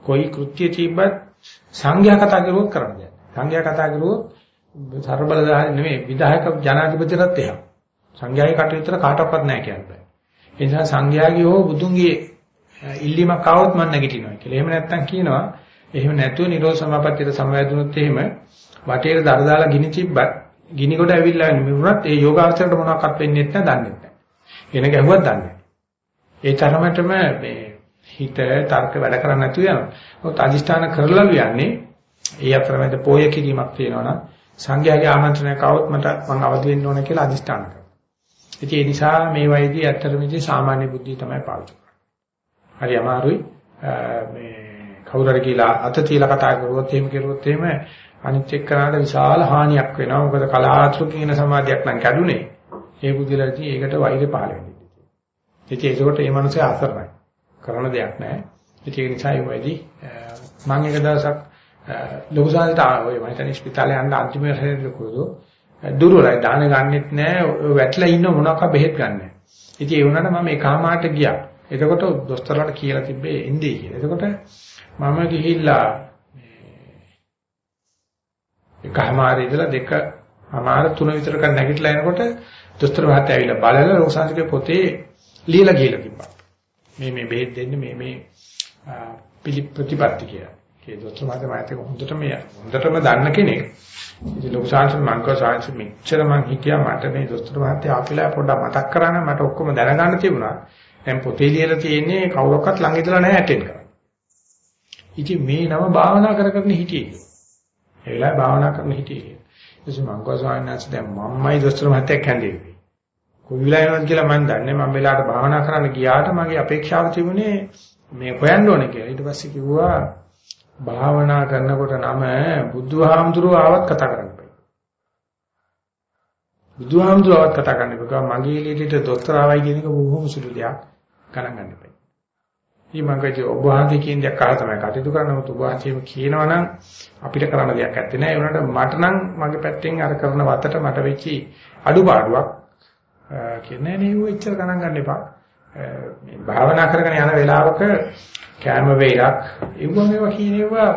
કોઈ කෘත්‍ය තිබ්බත් සංඝයා කතා කරුවොත් කරන්නේ. සංඝයා කතා කරුවොත් සර්බලදාහි නෙමෙයි විධායක ජනාධිපතිරත් එහෙම. සංඝයාගේ කටයුත්තට කාටවත් නැහැ කියන්නේ. ඒ නිසා සංඝයාගේ හෝ බුදුන්ගේ ඉල්ලීමක් ආවොත් මම නැගිටිනවා කියලා. එහෙම නැත්නම් කියනවා එහෙම නැතුව නිරෝධ සමාපත්තියට සමවැදුනොත් එහෙම වටේට දර දාලා ගිනි තිබ්බත් ගිනි කොට ඇවිල්ලා මිරුණත් ඒ යෝගාචරයට මොනවක්වත් වෙන්නේ නැහැ දන්නේ නැහැ. එන ගැහුවත් දන්නේ නැහැ. ඒ තරමටම මේ හිත තර්ක වැඩ කරන්නේ නැතුව යනවා. මොකද අදිෂ්ඨාන කරලා යන්නේ ඒ අතරමැද පෝය කිරීමක් තියෙනවනම් සංඝයාගේ ආමන්ත්‍රණයක් આવොත් මට මම අවදි වෙන්න ඕන කියලා අදිෂ්ඨාන කරනවා. ඉතින් ඒ නිසා මේ වයිදී ඇත්තටම ඉතින් සාමාන්‍ය බුද්ධිය තමයි පාවිච්චි කරන්නේ. හරි අමාරුයි මේ කවුරු හරි කියලා අත තියලා කතා කරුවොත් එහෙම කෙරුවොත් එහෙම අනිත් එක්කනට විශාල හානියක් වෙනවා. මොකද කලාතුරකින් ඉන සමාධියක් නම් කැඩුනේ. ඒ බුද්ධිලදී ඒකට වෛරය පහළ වෙනවා. ඉතින් ඒකට මේ මිනිස්සේ අසරණයි. කරන දෙයක් නැහැ. ඉතින් ඒ නිසා ඒ වෙයිදී මම එක දවසක් ලොකු සාන්තට ආවේ මම හිතන්නේ ස්පිතාලේ යන්න අන්තිම හැරෙන්න කොහොද දුරවලයි දාන ගන්නෙත් නැහැ වැටලා ඉන්න මොනවාක බෙහෙත් ගන්නෑ. ඉතින් ඒ වුණාට මම එකමාරට ගියා. එතකොට දොස්තරලාට කියලා තිබ්බේ එන්නේ කියලා. එතකොට මම ගිහිල්ලා එකමාරේ ඉඳලා දෙක අමාර තුන විතර කන් නැගිටලා එනකොට දොස්තර මහත්තයා ඇවිල්ලා බලලා ලෝකසාන්තිගේ පොතේ ලියලා කියලා තිබ්බා. මේ මේ බෙහෙත් දෙන්නේ මේ මේ ප්‍රතිපත්ති කියලා. ඒ දොස්තර මහත්තයා මාතේ හොඳටම හොඳටම දන්න කෙනෙක්. ඉතින් ලොකු සාංශ මං කව සාංශ මෙච්චර මං හිතියා මට මේ දොස්තර මහත්තයා ආපිලා පොඩ්ඩක් මතක් කරන්න මට ඔක්කොම දැනගන්න තිබුණා. දැන් පොතේ ලියලා තියෙන්නේ කවුරක්වත් ළඟ ඉඳලා නැහැ ඇටෙන්ඩ් කරන්න. ඉතින් මේ නම භාවනා කර කරන හිටියේ. ඒ වෙලාවේ භාවනා කරන හිටියේ. ඉතින් මං කව සාංශ දැන් මම්මයි දොස්තර මහත්තයා කැඳේ. කොයි වෙලාවෙනවද කියලා මම දන්නේ මම වෙලාවට භාවනා කරන්න ගියාට මගේ අපේක්ෂාව තිබුණේ මේ හොයන්න ඕනේ කියලා. ඊට පස්සේ කිව්වා භාවනා කරනකොට නම බුදුහාමුදුරුවෝ ආවත් කතා කරන්න බෑ. බුදුහාමුදුරුවෝ ආවත් කතා කරන්න බෑ. මගේ ලීඩේට දොස්තර ආවයි කියන එක බොහොම සුළු දෙයක් ගණන් ගන්න බෑ. ඊ මංගජ ඔබ වහන්සේ කියන දේ අහලා තමයි කටයුතු කරන්න ඔබ වහන්සේම කියනවා නම් අපිට කරන්න දෙයක් නැත්තේ නෑ. ඒ වුණාට මට නම් මගේ පැත්තෙන් අර කරන වතට මට වෙච්චි අඩුපාඩුවක් කියන්නේ නේ ඌ එච්චර ගණන් ගන්න එපා. මේ භාවනා කරගෙන යන වෙලාවක කැම වේලක් ඉවම මේවා කියනවා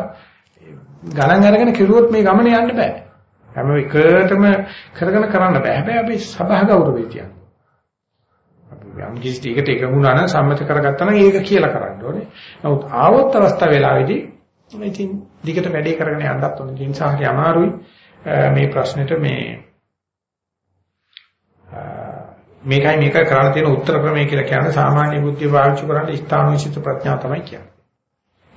ගණන් අරගෙන කෙරුවොත් මේ ගමනේ යන්න බෑ. හැම එකටම කරගෙන කරන්න බෑ. හැබැයි අපි සබහ ගෞරවය තියන්න. අපි යම් කිසි ටිකට එකමුණා නම් සම්මත කරගත්තා නම් ඒක කියලා කරන්න ඕනේ. නමුත් ආවොත් අවස්ථාව වෙලාවේදී ඉතින් දිගට වැඩේ කරගෙන යන්නත් ඕනේ. ඒ නිසා හරි අමාරුයි මේ ප්‍රශ්නෙට මේ මේකයි මේක කරන්න තියෙන උත්තර ක්‍රමය කියලා කියන්නේ සාමාන්‍ය බුද්ධිය පාවිච්චි කරන්න ස්ථානෝචිත ප්‍රඥාව තමයි කියන්නේ.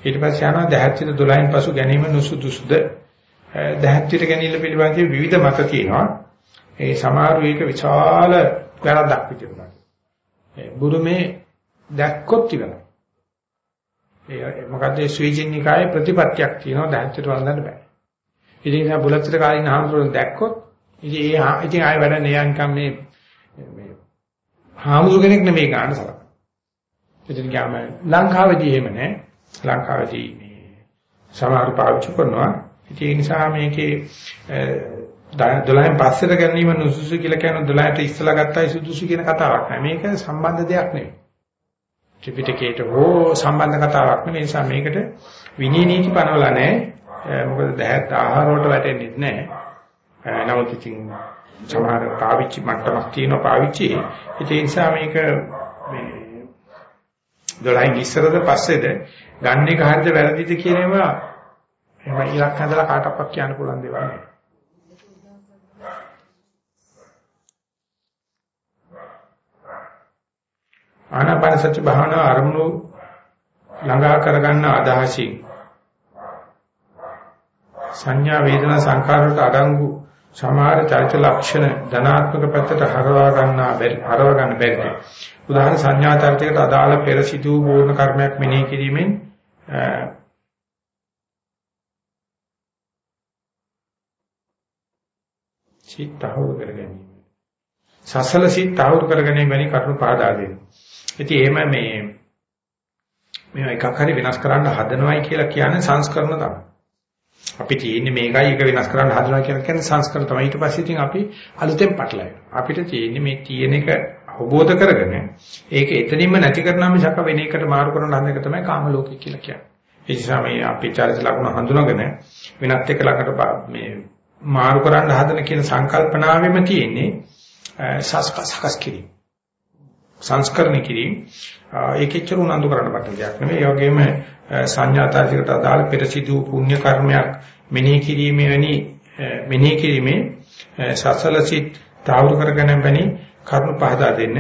ඊට පස්සේ යනවා දහත්විත 12න් පසු ගැනීම නුසුදුසුද දහත්විත ගැනීම පිළිබඳව විවිධ මත තියෙනවා. ඒ සමහර වේක විශාල වැරද්දක් විදිහට. ඒ බුරුමේ දැක්කොත් ඉවරයි. ඒ මොකද ඒ ස්විජින්නිකායේ ප්‍රතිපත්තියක් තියෙනවා දහත්විත වළඳන්න බෑ. ඉතින් ඒ බුලත්තර කාලින ආම්තුරෙන් දැක්කොත් ඉතින් ඒ ඉතින් ආයෙ වැඩ නෑ නිකන් මේ මේ හාමුදුර කෙනෙක් නෙමෙයි ගන්න සලකන. එතන ගියාම ලංකාවේදී එහෙම නැහැ. ලංකාවේදී මේ සමහර පාවිච්චි කරනවා. ඒ නිසා මේකේ 12න් පස්සට ගැනීම නුසුසු කියලා කියන 12ට ඉස්සලා ගත්තයි සුදුසු කියන කතාවක් නෑ. මේක සම්බන්ධ දෙයක් නෙවෙයි. ත්‍රිපිටකයට හෝ සම්බන්ධ කතාවක් නෙවෙයි. නිසා මේකට විනී නීති පනවලා නෑ. මොකද දැහත් ආහාර වලට වැටෙන්නේ නැහැ. නමුත් ඉතින් සමහර පාවිච්චි මට්ටමක් තියෙනවා පාවිච්චි. ඒ නිසා මේක මේ 12 ඉස්සරද පස්සේද ගන්න එක හරියද වැරදිද කියන ඒවා එහෙම ඉලක්ක හදලා කාටවත් කියන්න පුළුවන් දේවල් නෙවෙයි. ආනාපාන සති භාවනාව අරමුණු ළඟා කරගන්න අදහසින් සංඥා වේදනා සංකාර වලට අඩංගු සමහර චරිත ලක්ෂණ ධනාත්මක පැත්තට හරවා ගන්නා හරවා ගන්න බැහැ. උදාහරණ සංඥා චරිතයකට අදාළ පෙර සිදු වූ පූර්ණ කර්මයක් මෙනෙහි කිරීමෙන් සිත් තහවුරු කර ගැනීම. සසල සිත් තහවුරු කර ගැනීම වැනි කරුණු පහදා දෙනවා. ඉතින් එහෙම මේ මේ එකක් හරි වෙනස් කරන්න හදනවයි කියලා කියන්නේ සංස්කරණ තමයි. අපි තියෙන්නේ මේකයි එක වෙනස් කරන්න හදනවා කියලා කියන්නේ සංස්කරණ තමයි. ඊට පස්සේ ඉතින් අපි අලුතෙන් පටලැවෙනවා. අපිට තියෙන්නේ මේ තියෙන එක අවබෝධ කරගෙන ඒක එතනින්ම නැති කරනවා මිසක වෙන එකට මාරු කරන හදන එක තමයි කාම ලෝකය කියලා කියන්නේ. ඒ නිසා මේ අපේ චරිත ලක්ෂණ හඳුනාගෙන වෙනත් එක ළඟට මේ මාරු කරන්න හදන කියන සංකල්පනාවෙම තියෙන්නේ සස්කස් කිරීම. සංස්කරණ කිරීම ඒකෙච්චර උනන්දු කරන්න බට දෙයක් නෙමෙයි. ඒ වගේම සංඥාතාසිකට අදාළ පෙර සිදු පුණ්‍ය කර්මයක් මෙනෙහි කිරීමේ වැනි මෙනෙහි කිරීමේ සසලසිත තාවුරු කරගෙන බැනි කරුණු පහදා දෙන්න.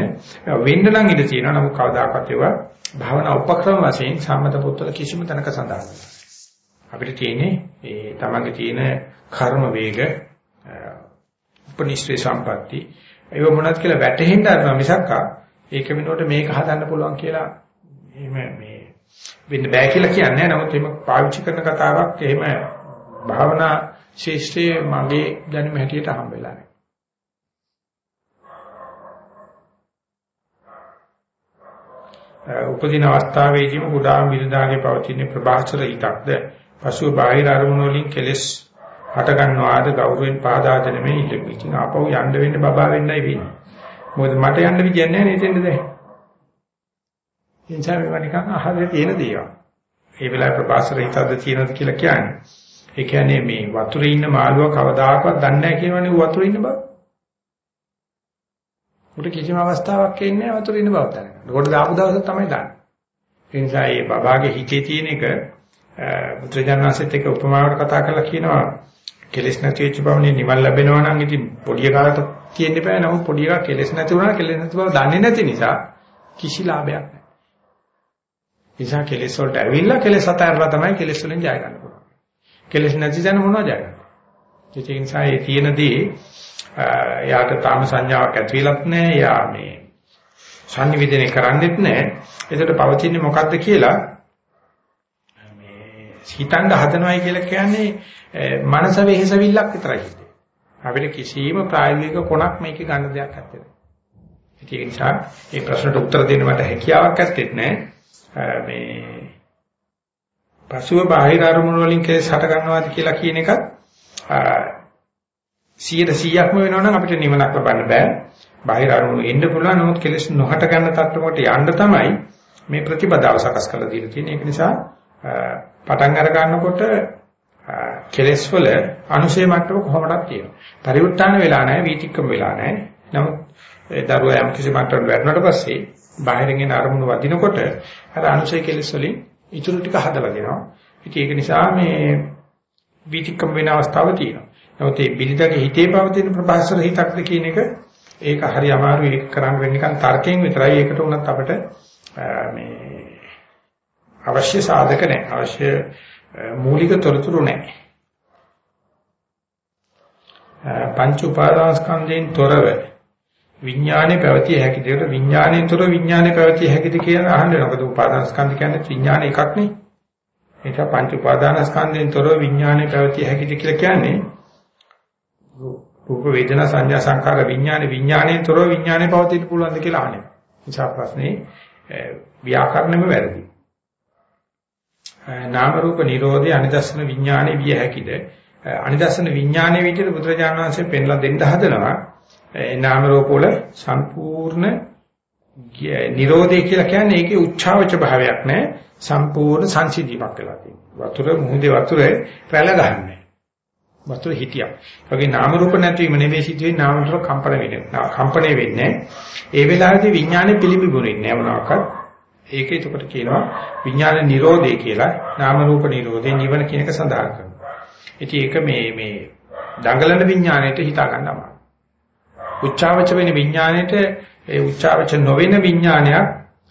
වෙන්න නම් ඉඩ තියෙනවා. නමුත් කවදාකවත් ඒවා භාවනා උපක්‍රම වශයෙන් සම්මත පොත්වල කිසිම තැනක සඳහන් අපිට තියෙන්නේ ඒ තමන්ගේ තියෙන කර්ම වේග උපනිශ්‍රේ සම්පatti ඒව මොනවද කියලා වැටහෙන්න අරනවා මිසක් ඒක වෙනකොට මේක හදන්න පුළුවන් කියලා එහෙම මේ වෙන්න බෑ කියලා කියන්නේ නමුත් එහෙම පාවිච්චි කරන කතාවක් එහෙම භාවනා ශේෂ්ත්‍රයේ මගේ දැනුම හැටියට හම්බ වෙලා නැහැ. උපදින අවස්ථාවේදීම කුඩා මිරිදාගේ පවතින ප්‍රභාස්වර හිතක්ද පසුව බාහිර අරමුණු වලින් කෙලස් හට ගන්නවාද ගෞරවයෙන් පාදා දෙන මේ ඉල්ලුම. ඉතින් ආපහු යන්න වෙන්න බබා වෙන්නයි වෙන්නේ. මොකද මට යන්න විදියක් නැහැ නේද එතෙන්ද දැන්. එනිසා මේවා නිකන් අහලේ තියෙන දේවල්. ඒ වෙලාවේ ප්‍රපාසර හිතද්ද තියෙනවද කියලා කියන්නේ. ඒ කියන්නේ මේ වතුරේ ඉන්න මාළුවා කවදාකවත් දන්නේ නැහැ කියනවනේ වතුරේ ඉන්න බව. උට කිසිම අවස්ථාවක් එන්නේ නැහැ වතුරේ ඉන්න බව දැනගන්න. කොට දාපු දවස තමයි දන්නේ. ඒ නිසා මේ බබාගේ හිතේ තියෙන එක බුද්ධජනනාසෙත් එක උපමාවකට කතා කරලා කියනවා කෙලෙස් නැති වෙච්ච බවනේ නිවන් ලැබෙනවා නම් ඉතින් පොඩි එකාට තියෙන්න බෑ නමුත් පොඩි එකා කෙලෙස් නැති වුණා කෙලෙස් නැති බව දන්නේ නැති නිසා කිසි ලාභයක් නැහැ. නිසා කෙලෙස් වලට ඇවිල්ලා කෙලෙස් අතහැරලා තමයි කෙලෙස් වලින් ජය ගන්න පුළුවන්. කෙලෙස් නැති දැන මොනවද ජය ගන්න. ඒ නිසා ඒ තියෙනදී යාට තාම සංඥාවක් ඇති වෙලත් නැහැ. යා මේ සංනිවේදනය කරන්නෙත් නැහැ. ඒකට පවතින්නේ මොකද්ද කියලා මේ හිතන්න හදනවයි කියලා කියන්නේ මනස වෙහෙසවිල්ලක් විතරයි හිතේ. අපිට කිසිම ප්‍රායෝගික කොනක් මේකේ ගන්න දෙයක් නැත්තේ. ඒ නිසා මේ ප්‍රශ්නට උත්තර දෙන්න මට හැකියාවක් නැත්තේ නෑ. මේ පසුව බාහිර අරමුණු වලින් කෙලස් හට ගන්නවාද කියලා කියන එකත් 100%ක්ම වෙනවනම් අපිට නිවනක් ලබන්න බෑ. බාහිර අරමුණු එන්න පුළුවන් නමුත් කෙලස් නොහට ගන්න තත්ත්වකට යන්න තමයි මේ ප්‍රතිපදාව සකස් කරලා දීලා තියෙන්නේ. ඒක නිසා පටන් අර ගන්නකොට කෙලස් වල අනුශේ මට්ටම කොහොමදක් තියෙනවා. පරිවෘත්තාන වෙලා නැහැ, වීතික්කම වෙලා නැහැ. නමුත් ඒ දරුවා යම් කිසි මට්ටමකට වැටුණාට පස්සේ බාහිරින් එන අරමුණු වදිනකොට අර අනුශේ කෙලස් වලින් ඉතුරු ටික හදලා දෙනවා. ඉතින් ඒක නිසා මේ වීතික්කම වෙන අවස්ථාව තියෙනවා. නමුත් මේ බිලිතගේ හිතේ පවතින ප්‍රභාස්වර හිතක්ද කියන එක ඒක හරි අමාරු ඒක කරන්න වෙන්නේ නිකන් තර්කයෙන් විතරයි. ඒකට උනත් අපිට මේ අවශ්‍ය සාධක නැහැ. අවශ්‍ය මූලික තොරතුරු නැහැ. පංච උපාදානස්කන්ධයෙන් තොරව විඥානේ පැවතිය හැකි දෙයට විඥාණයෙන් තොර විඥානේ පැවතිය හැකිද කියන අහන්නේ මොකද උපාදානස්කන්ධ කියන්නේ විඥාන එකක් නේ. ඒක පංච උපාදානස්කන්ධයෙන් තොරව විඥානේ පැවතිය හැකිද කියලා කියන්නේ රූප වේදනා සංඥා සංකාර විඥානේ විඥාණයෙන් තොරව විඥානේ පවතින්න පුළුවන්ද කියලා අහන්නේ. නිසා ප්‍රශ්නේ ව්‍යාකරණයම වැරදි. නාම රූප නිරෝධය අනිදස්සන විඥානේ විය හැකිද? අනිදස්සන විඥානේ විදිහට බුදුරජාණන් වහන්සේ පෙන්ලා දෙන්න හදනවා. නාම රූප වල සම්පූර්ණ නිරෝධය කියලා කියන්නේ ඒකේ උච්චාවච භාවයක් නැහැ. සම්පූර්ණ සංසිද්ධියක් වෙලා තියෙනවා. වතුර මුහුදේ වතුරේ රැළ ගන්නෑ. වතුර හිටියා. ඒ වගේ නාම රූප නැතිවීම නෙවෙයි සිදුවෙන්නේ නාම රූප කම්පන වෙන්නේ. කම්පණය වෙන්නේ. ඒ වෙලාවේදී විඥානේ පිළිබිඹුරින්නේ නැහැ මොනවාක්වත්. ඒක එතකොට කියනවා විඥාන නිරෝධය කියලා නාම රූප නිරෝධේ නිවන කියන එක සඳහන් කරනවා. ඉතින් ඒක මේ මේ දඟලන විඥාණයට හිතා ගන්න අමාරුයි. උච්චාවච වෙන විඥාණයට ඒ උච්චාවච නොවන විඥානයක්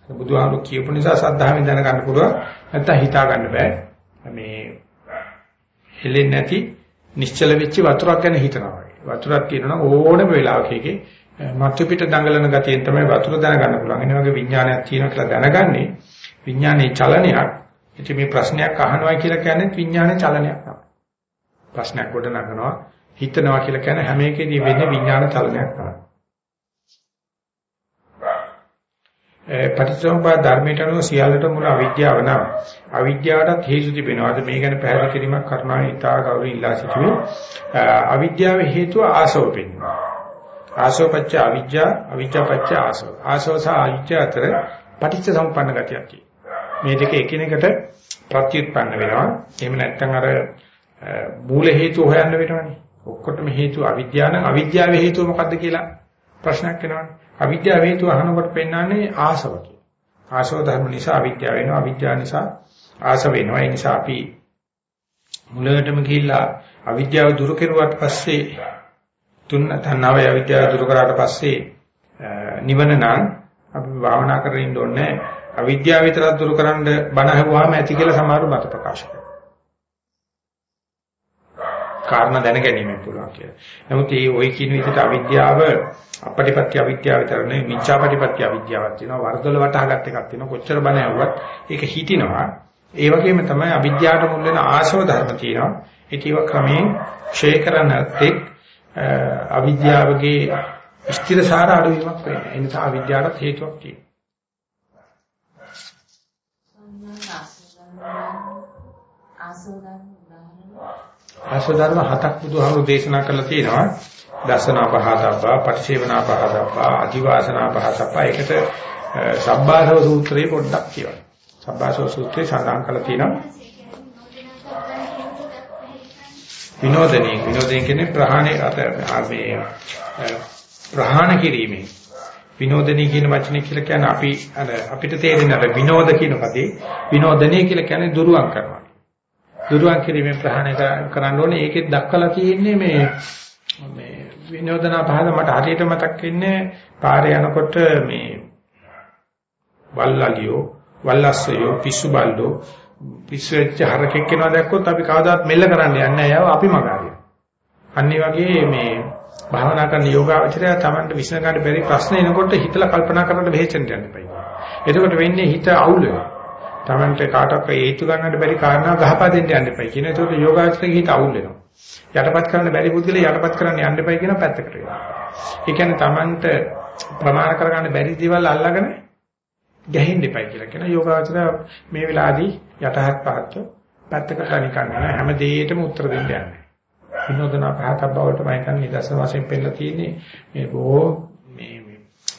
බුදුහාමුදුරු කියපු නිසා සද්ධාවෙන් දැනගන්න පුළුවන්. නැත්තම් හිතා ගන්න බෑ. මේ හෙලෙන්නේ නැති නිශ්චල වෙච්ච වතුරක් ගැන හිතනවා වගේ. වතුරක් තියෙනවා ඕනම වෙලාවක එකේ මතු පිට දඟලන ගතියෙන් තමයි වතුර දැනගන්න පුළුවන්. ඒ වගේ විඥානයක් තියෙනවා කියලා දැනගන්නේ විඥානයේ චලනයක්. ඉතින් මේ ප්‍රශ්නයක් අහනවා කියලා කියන්නේ විඥානයේ චලනයක් තමයි. ප්‍රශ්නයක් ගොඩ නගනවා හිතනවා කියලා කියන්නේ හැම එකෙදී වෙන්නේ විඥාන චලනයක් තමයි. පටිච්චසමුප්පාද ධර්මයට අනුව සියල්ලට මුල අවිද්‍යාව නම් අවිද්‍යාවටත් හේතු තිබෙනවා. අද මේ ගැන පැහැදිලි කිරීමක් කරනවා ඉතා ගෞරවයෙන් ඉල්ලා සිටිනේ. අවිද්‍යාවේ හේතුව ආසව පෙන්වනවා. ආසවපච්ච අවිද්‍යා, අවිද්‍යාපච්ච ආසව. ආසව සහ අවිද්‍යාව අතර පටිච්චසමුප්පන්න ගතියක් තියෙනවා. මේ දෙක එකිනෙකට ප්‍රත්‍යুৎපන්න වෙනවා. එහෙම නැත්නම් අර මූල හේතුව හොයන්න වෙනවනේ. ඔක්කොටම හේතුව අවිද්‍යාව නම් අවිද්‍යාවේ හේතුව මොකද්ද කියලා ප්‍රශ්නයක් එනවනේ. අවිද්‍යාව හේතුව අහනකොට පෙන්වන්නේ ආසව කියලා. ආසව ධර්ම නිසා අවිද්‍යාව වෙනවා. අවිද්‍යාව නිසා ආසව වෙනවා. ඒ නිසා අපි මුලටම ගිහිල්ලා අවිද්‍යාව දුරු කෙරුවාට පස්සේ තුන් තණ්හාවයි අවිද්‍යාව දුරු කරාට පස්සේ නිවන නම් අපි භාවනා කරගෙන ඉන්න ඕනේ. අවිද්‍යාව විතරක් දුරු කරන්න බණ අහුවාම ඇති කියලා සමහර මත ප්‍රකාශ කරනවා. කාරණා දැන ගැනීම පුළුවන් කියලා. නමුත් මේ ওই කියන විදිහට අවිද්‍යාව අපටිපත්‍ය අවිද්‍යාව විතර නෙවෙයි මිච්ඡාපටිපත්‍ය අවිද්‍යාවක් තියෙනවා. වර්ධල වටහාගත් එකක් තියෙනවා. කොච්චර බණ ඇහුවත් ඒක හිටිනවා. ඒ වගේම තමයි අවිද්‍යාවට මුල් වෙන ආශව ධර්ම තියෙනවා. ඒකව ක්‍රමයෙන් ක්ෂය කරන්නත් අවිද්‍යාවගේ ස්ථිරසාර අඩුවීමක් වෙනවා. ඒ නිසා අවිද්‍යාවට හේතුවක් තියෙනවා. ආසෝදන් ආශ්‍රව ධර්ම හතක් බුදුහාමුදුරු දේශනා කරලා තියෙනවා. දසනා පහතබ්බා, පටිසේවනා පහතබ්බා, අදිවාසනා පහතබ්බා. ඒකට සබ්බාසව සූත්‍රයේ පොඩ්ඩක් කියවන්න. සබ්බාසව සූත්‍රයේ සඳහන් කරලා තියෙනවා. විනෝදනී විනෝදයෙන් කියන්නේ ප්‍රහාණය මේ ප්‍රහාණ කිරීමේ විනෝදනී කියන වචනේ කියලා කියන්නේ අපි අර අපිට තේරෙන අර විනෝද කියන පදේ විනෝදනී කියලා කියන්නේ දුරුවන් කරනවා. දුරුවන් කිරීමෙන් ප්‍රහාණය කරන්න ඕනේ. ඒකෙත් දක්වලා තියෙන්නේ මේ මේ විනෝදනා පහල මට හරියට මතක් වෙන්නේ පාරේ යනකොට මේ වල්ලාලියෝ වල්ලස්සයෝ පිස්සු බල්ලෝ පිස්සු වෙච්ච හරකෙක් කෙනා දැක්කොත් අපි කවදාවත් මෙල්ල කරන්න යන්නේ නැහැ. ඒව අපි මගාරිය. අන්න වගේ මේ භාවනා කරන යෝගාවචරය තමන්ට විශ්න ගන්න බැරි ප්‍රශ්න එනකොට හිතලා කල්පනා කරන්න බෙහෙච්චෙන්ට යන්න එපා. එතකොට වෙන්නේ හිත අවුල් වෙනවා. Tamante කාටවත් හේතු ගන්නට බැරි කාරණා ගහපා දෙන්න යන්න එපයි කියන. ඒකට යෝගාචරයේ හිත අවුල් වෙනවා. යටපත් කරන්න බැරි පුද්ගලයා යටපත් කරන්න යන්න එපයි කියන පැත්තකට වෙනවා. ඒ කියන්නේ Tamante ප්‍රමාණ කරගන්න බැරි දේවල් අල්ලගෙන ගැහෙන්න එපයි කියලා කියන යෝගාචරය මේ වෙලාවේදී යටහත් පහත් පැත්තකට නිකන් නෑ හැම දෙයකටම උත්තර දෙන්න යන්නේ. විනෝදනා පහතක් බවට මම හිතන්නේ නිදර්ශන වශයෙන් පෙන්නලා තියෙන්නේ මේ බොහෝ මේ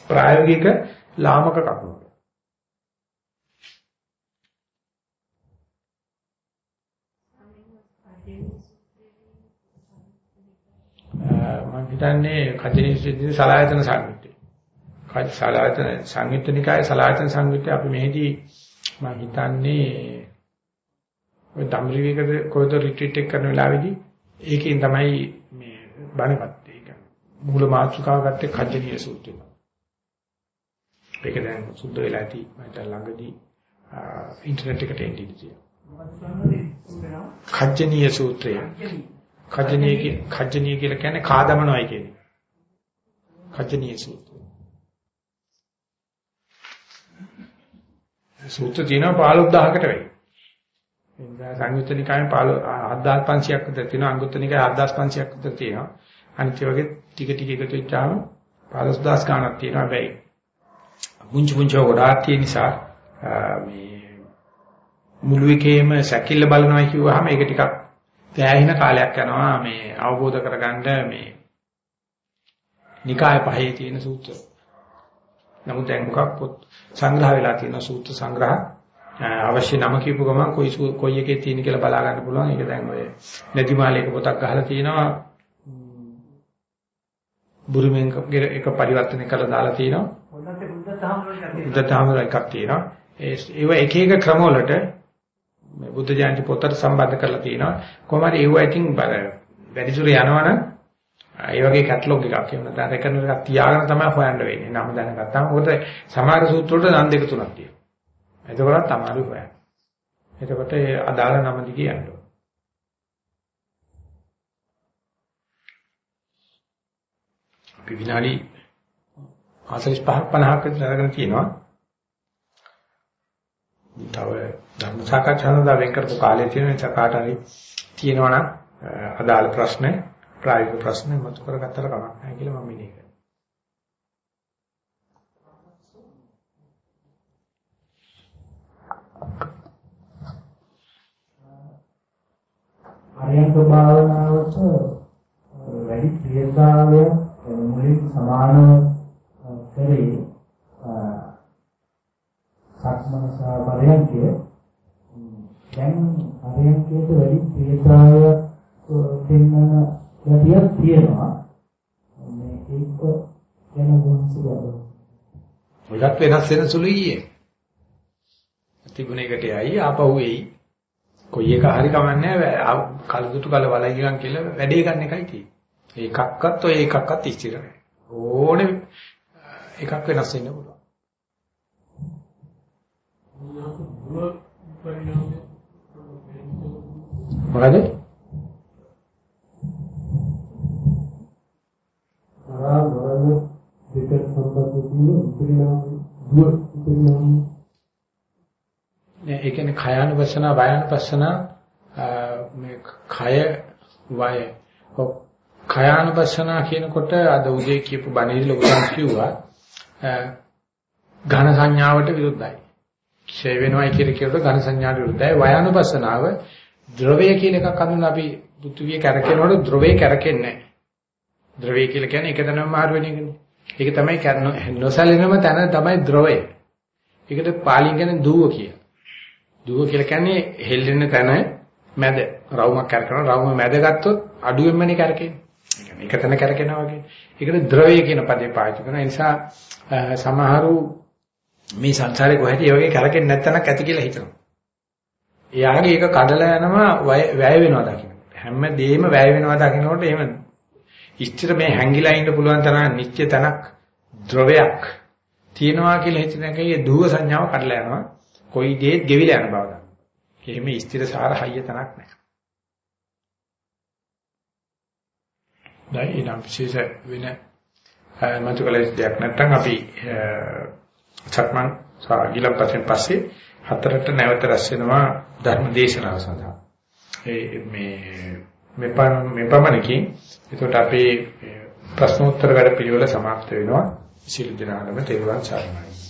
ප්‍රායෝගික ලාමක කරුණු. මම හිතන්නේ කචිනී සිද්ධි සලායතන සංයුත්තේ. කච සලායතන සංයුත්ත නිකායේ සලායතන සංයුත්තේ අපි මෙහිදී මම හිතන්නේ ඔය ධම්රිවිකද කොහෙද රිට්‍රීට් එක කරන වෙලාවේදී ඒකෙන් තමයි මේ බණපත් ඒක. මූල මාතෘකාව ගත්තේ කජ්ජනීය සූත්‍රය. ඒක දැන් සුද්ධ වෙලා ඇති මට ළඟදී ඉන්ටර්නෙට් එකට එන්න ඉඳී තියෙනවා. කජ්ජනීය සූත්‍රය. කජ්ජනීය කජ්ජනීය කියලා කියන්නේ කාදමනොයි කියන්නේ. කජ්ජනීය සූත්‍රය. සූත්‍ර තියෙනවා 15000කට වැඩි. එනිසා සංයුත්ත නිකායෙන් 7500ක් විතර තියෙනවා අංගුත්තර නිකායේ 7500ක් විතර තියෙනවා. අනිත් වගේ ටික ටික එකතු වෙච්චාම 15000 ගණක් තියෙනවා හැබැයි පුංචි පුංචි ගොඩාක් තියෙන නිසා මේ මුළු එකේම සැකිල්ල බලනවා කිව්වහම ඒක ටිකක් තෑහින කාලයක් යනවා මේ අවබෝධ කරගන්න මේ නිකාය පහේ තියෙන සූත්‍ර. නමුත් දැන් මොකක් පොත් සංග්‍රහ වෙලා තියෙන සූත්‍ර සංග්‍රහ අවශ්‍ය නම කියපු ගමන් කොයි කොයි එකේ තියෙන කියලා බලා ගන්න පුළුවන්. ඒක දැන් ඔය නැදිමාලේක පොතක් ගහලා තියෙනවා. බුරුමෙන් එක පරිවර්තනය කරලා දාලා තියෙනවා. බුද්ධ ධාමවල එකක් තියෙනවා. ඒව එක එක ක්‍රමවලට බුද්ධ ජයන්ති පොතට සම්බන්ධ කරලා තියෙනවා. කොහොම හරි ඒව ඉතින් වැඩිදුර යනවනම් ඒ වගේ කැටලොග් එකක් එහෙම නැත්නම් රෙකනර් එකක් තියාගෙන තමයි හොයන්න වෙන්නේ. නම දැනගත්තාම මොකද සමහර සූත්‍ර වලට නම් දෙක තුනක් තියෙනවා. එතකොට තමයි හොයන්නේ. එතකොට ඒ අදාළ නම දිගේ යන්න ඕන. අපි විනාඩි 45 50ක දරගෙන තියෙනවා. තව ධර්ම සාකච්ඡා නදා වෙන් කරපු කාලය තියෙන නිසා කාට හරි තියෙනවා නම් අදාළ ප්‍රශ්නේ ප්‍රායෝගික ප්‍රශ්න මතු කරගත්තට කමක් නැහැ කියලා මම ඉන්නේ. අරියන්ත භාවනාවට වැඩි ප්‍රියතාවය මුලින් සමානව කරේ සක්මන සහ පරයන්කය දැන් පරයන්කයට වැඩි ප්‍රියතාවය පෙන්වන ගතියක් තියෙනවා. මේ ඒක ගැන මොහොතක් ඔයත් වෙනස් වෙන සුළුයි ඊයේ? තිබුණ එකට යයි ආපහු එයි. කොයි එක හරි කමන්නේ කලදුටු කල වලයිගන් කියලා වැඩේ ගන්න එකයි තියෙන්නේ. ඒකක්වත් ඔය එකක්වත් ඉස්තිර නැහැ. ඕනේ එකක් වෙනස් වෙන්න පුළුවන්. මොකද? ආ වරද දෙක සම්බන්ධ තියෙන උපරිණාම දුව උපරිණාම ඒ කියන්නේ khයානුපස්සන වයනුපස්සන මේ khය වය khයානුපස්සන කියනකොට අද උදේ කියපු බණේදී ලොකු සංස්කියුවා ඝන සංඥාවට විරුද්ධයි. ක්ෂය වෙනවයි කියලා කියනකොට ඝන සංඥාට විරුද්ධයි. වයනුපස්සනාව ද්‍රවය කියන එකක් අඳුන අපි පෘථිවිය කැරකෙනකොට ද්‍රවය කැරකෙන්නේ නැහැ. ද්‍රවය කියලා කියන්නේ එක තැනම මාරු වෙන එකනේ. ඒක තමයි නොසැලෙනම තැන තමයි ද්‍රවය. ඒකට පාලියෙන් කියන්නේ දුව කියලා. දුව කියලා කියන්නේ හෙල්ලෙන තැන මැද රවුමක් කරකන රවුම මැද ගත්තොත් අඩුවෙන්මනේ කරකෙන්නේ. ඒ කියන්නේ එක තැන කරකිනවා වගේ. ඒකට ද්‍රවය කියන පදේ පාවිච්චි කරන නිසා සමහරු මේ සංසාරේ කොහෙද මේ වගේ කරකෙන්නේ නැත්තනක් ඇති කියලා හිතනවා. එයාගේ ඒක කඩලා යනවා වැය වෙනවා දකින්න. හැම දෙයක්ම වැය වෙනවා දකින්නකොට එහෙම ඉස්තර මේ හැංගිලා ඉන්න පුළුවන් තරම් නිත්‍ය තනක් ද්‍රවයක් තියෙනවා කියලා හිතන එකේ දුව සංඥාව කඩලා යනවා. කොයි දෙයක් ගෙවිලා යන බව ගන්න. එහෙම ස්ථිර සාර හයිය තනක් නැහැ. දැන් ඊනම් විශේෂ වෙන මතුකලස් දෙයක් නැත්නම් අපි සක්මන් සාගිලපතෙන් පස්සේ හතරට නැවත රැස් වෙනවා ධර්ම දේශනාව සඳහා. ඒ මේ මෙපම මෙපමණකින් එතකොට අපේ ප්‍රශ්නෝත්තර වැඩ පිළිවෙල સમાપ્ત වෙනවා. සියලු දෙනාටම තෙරුවන් සරණයි.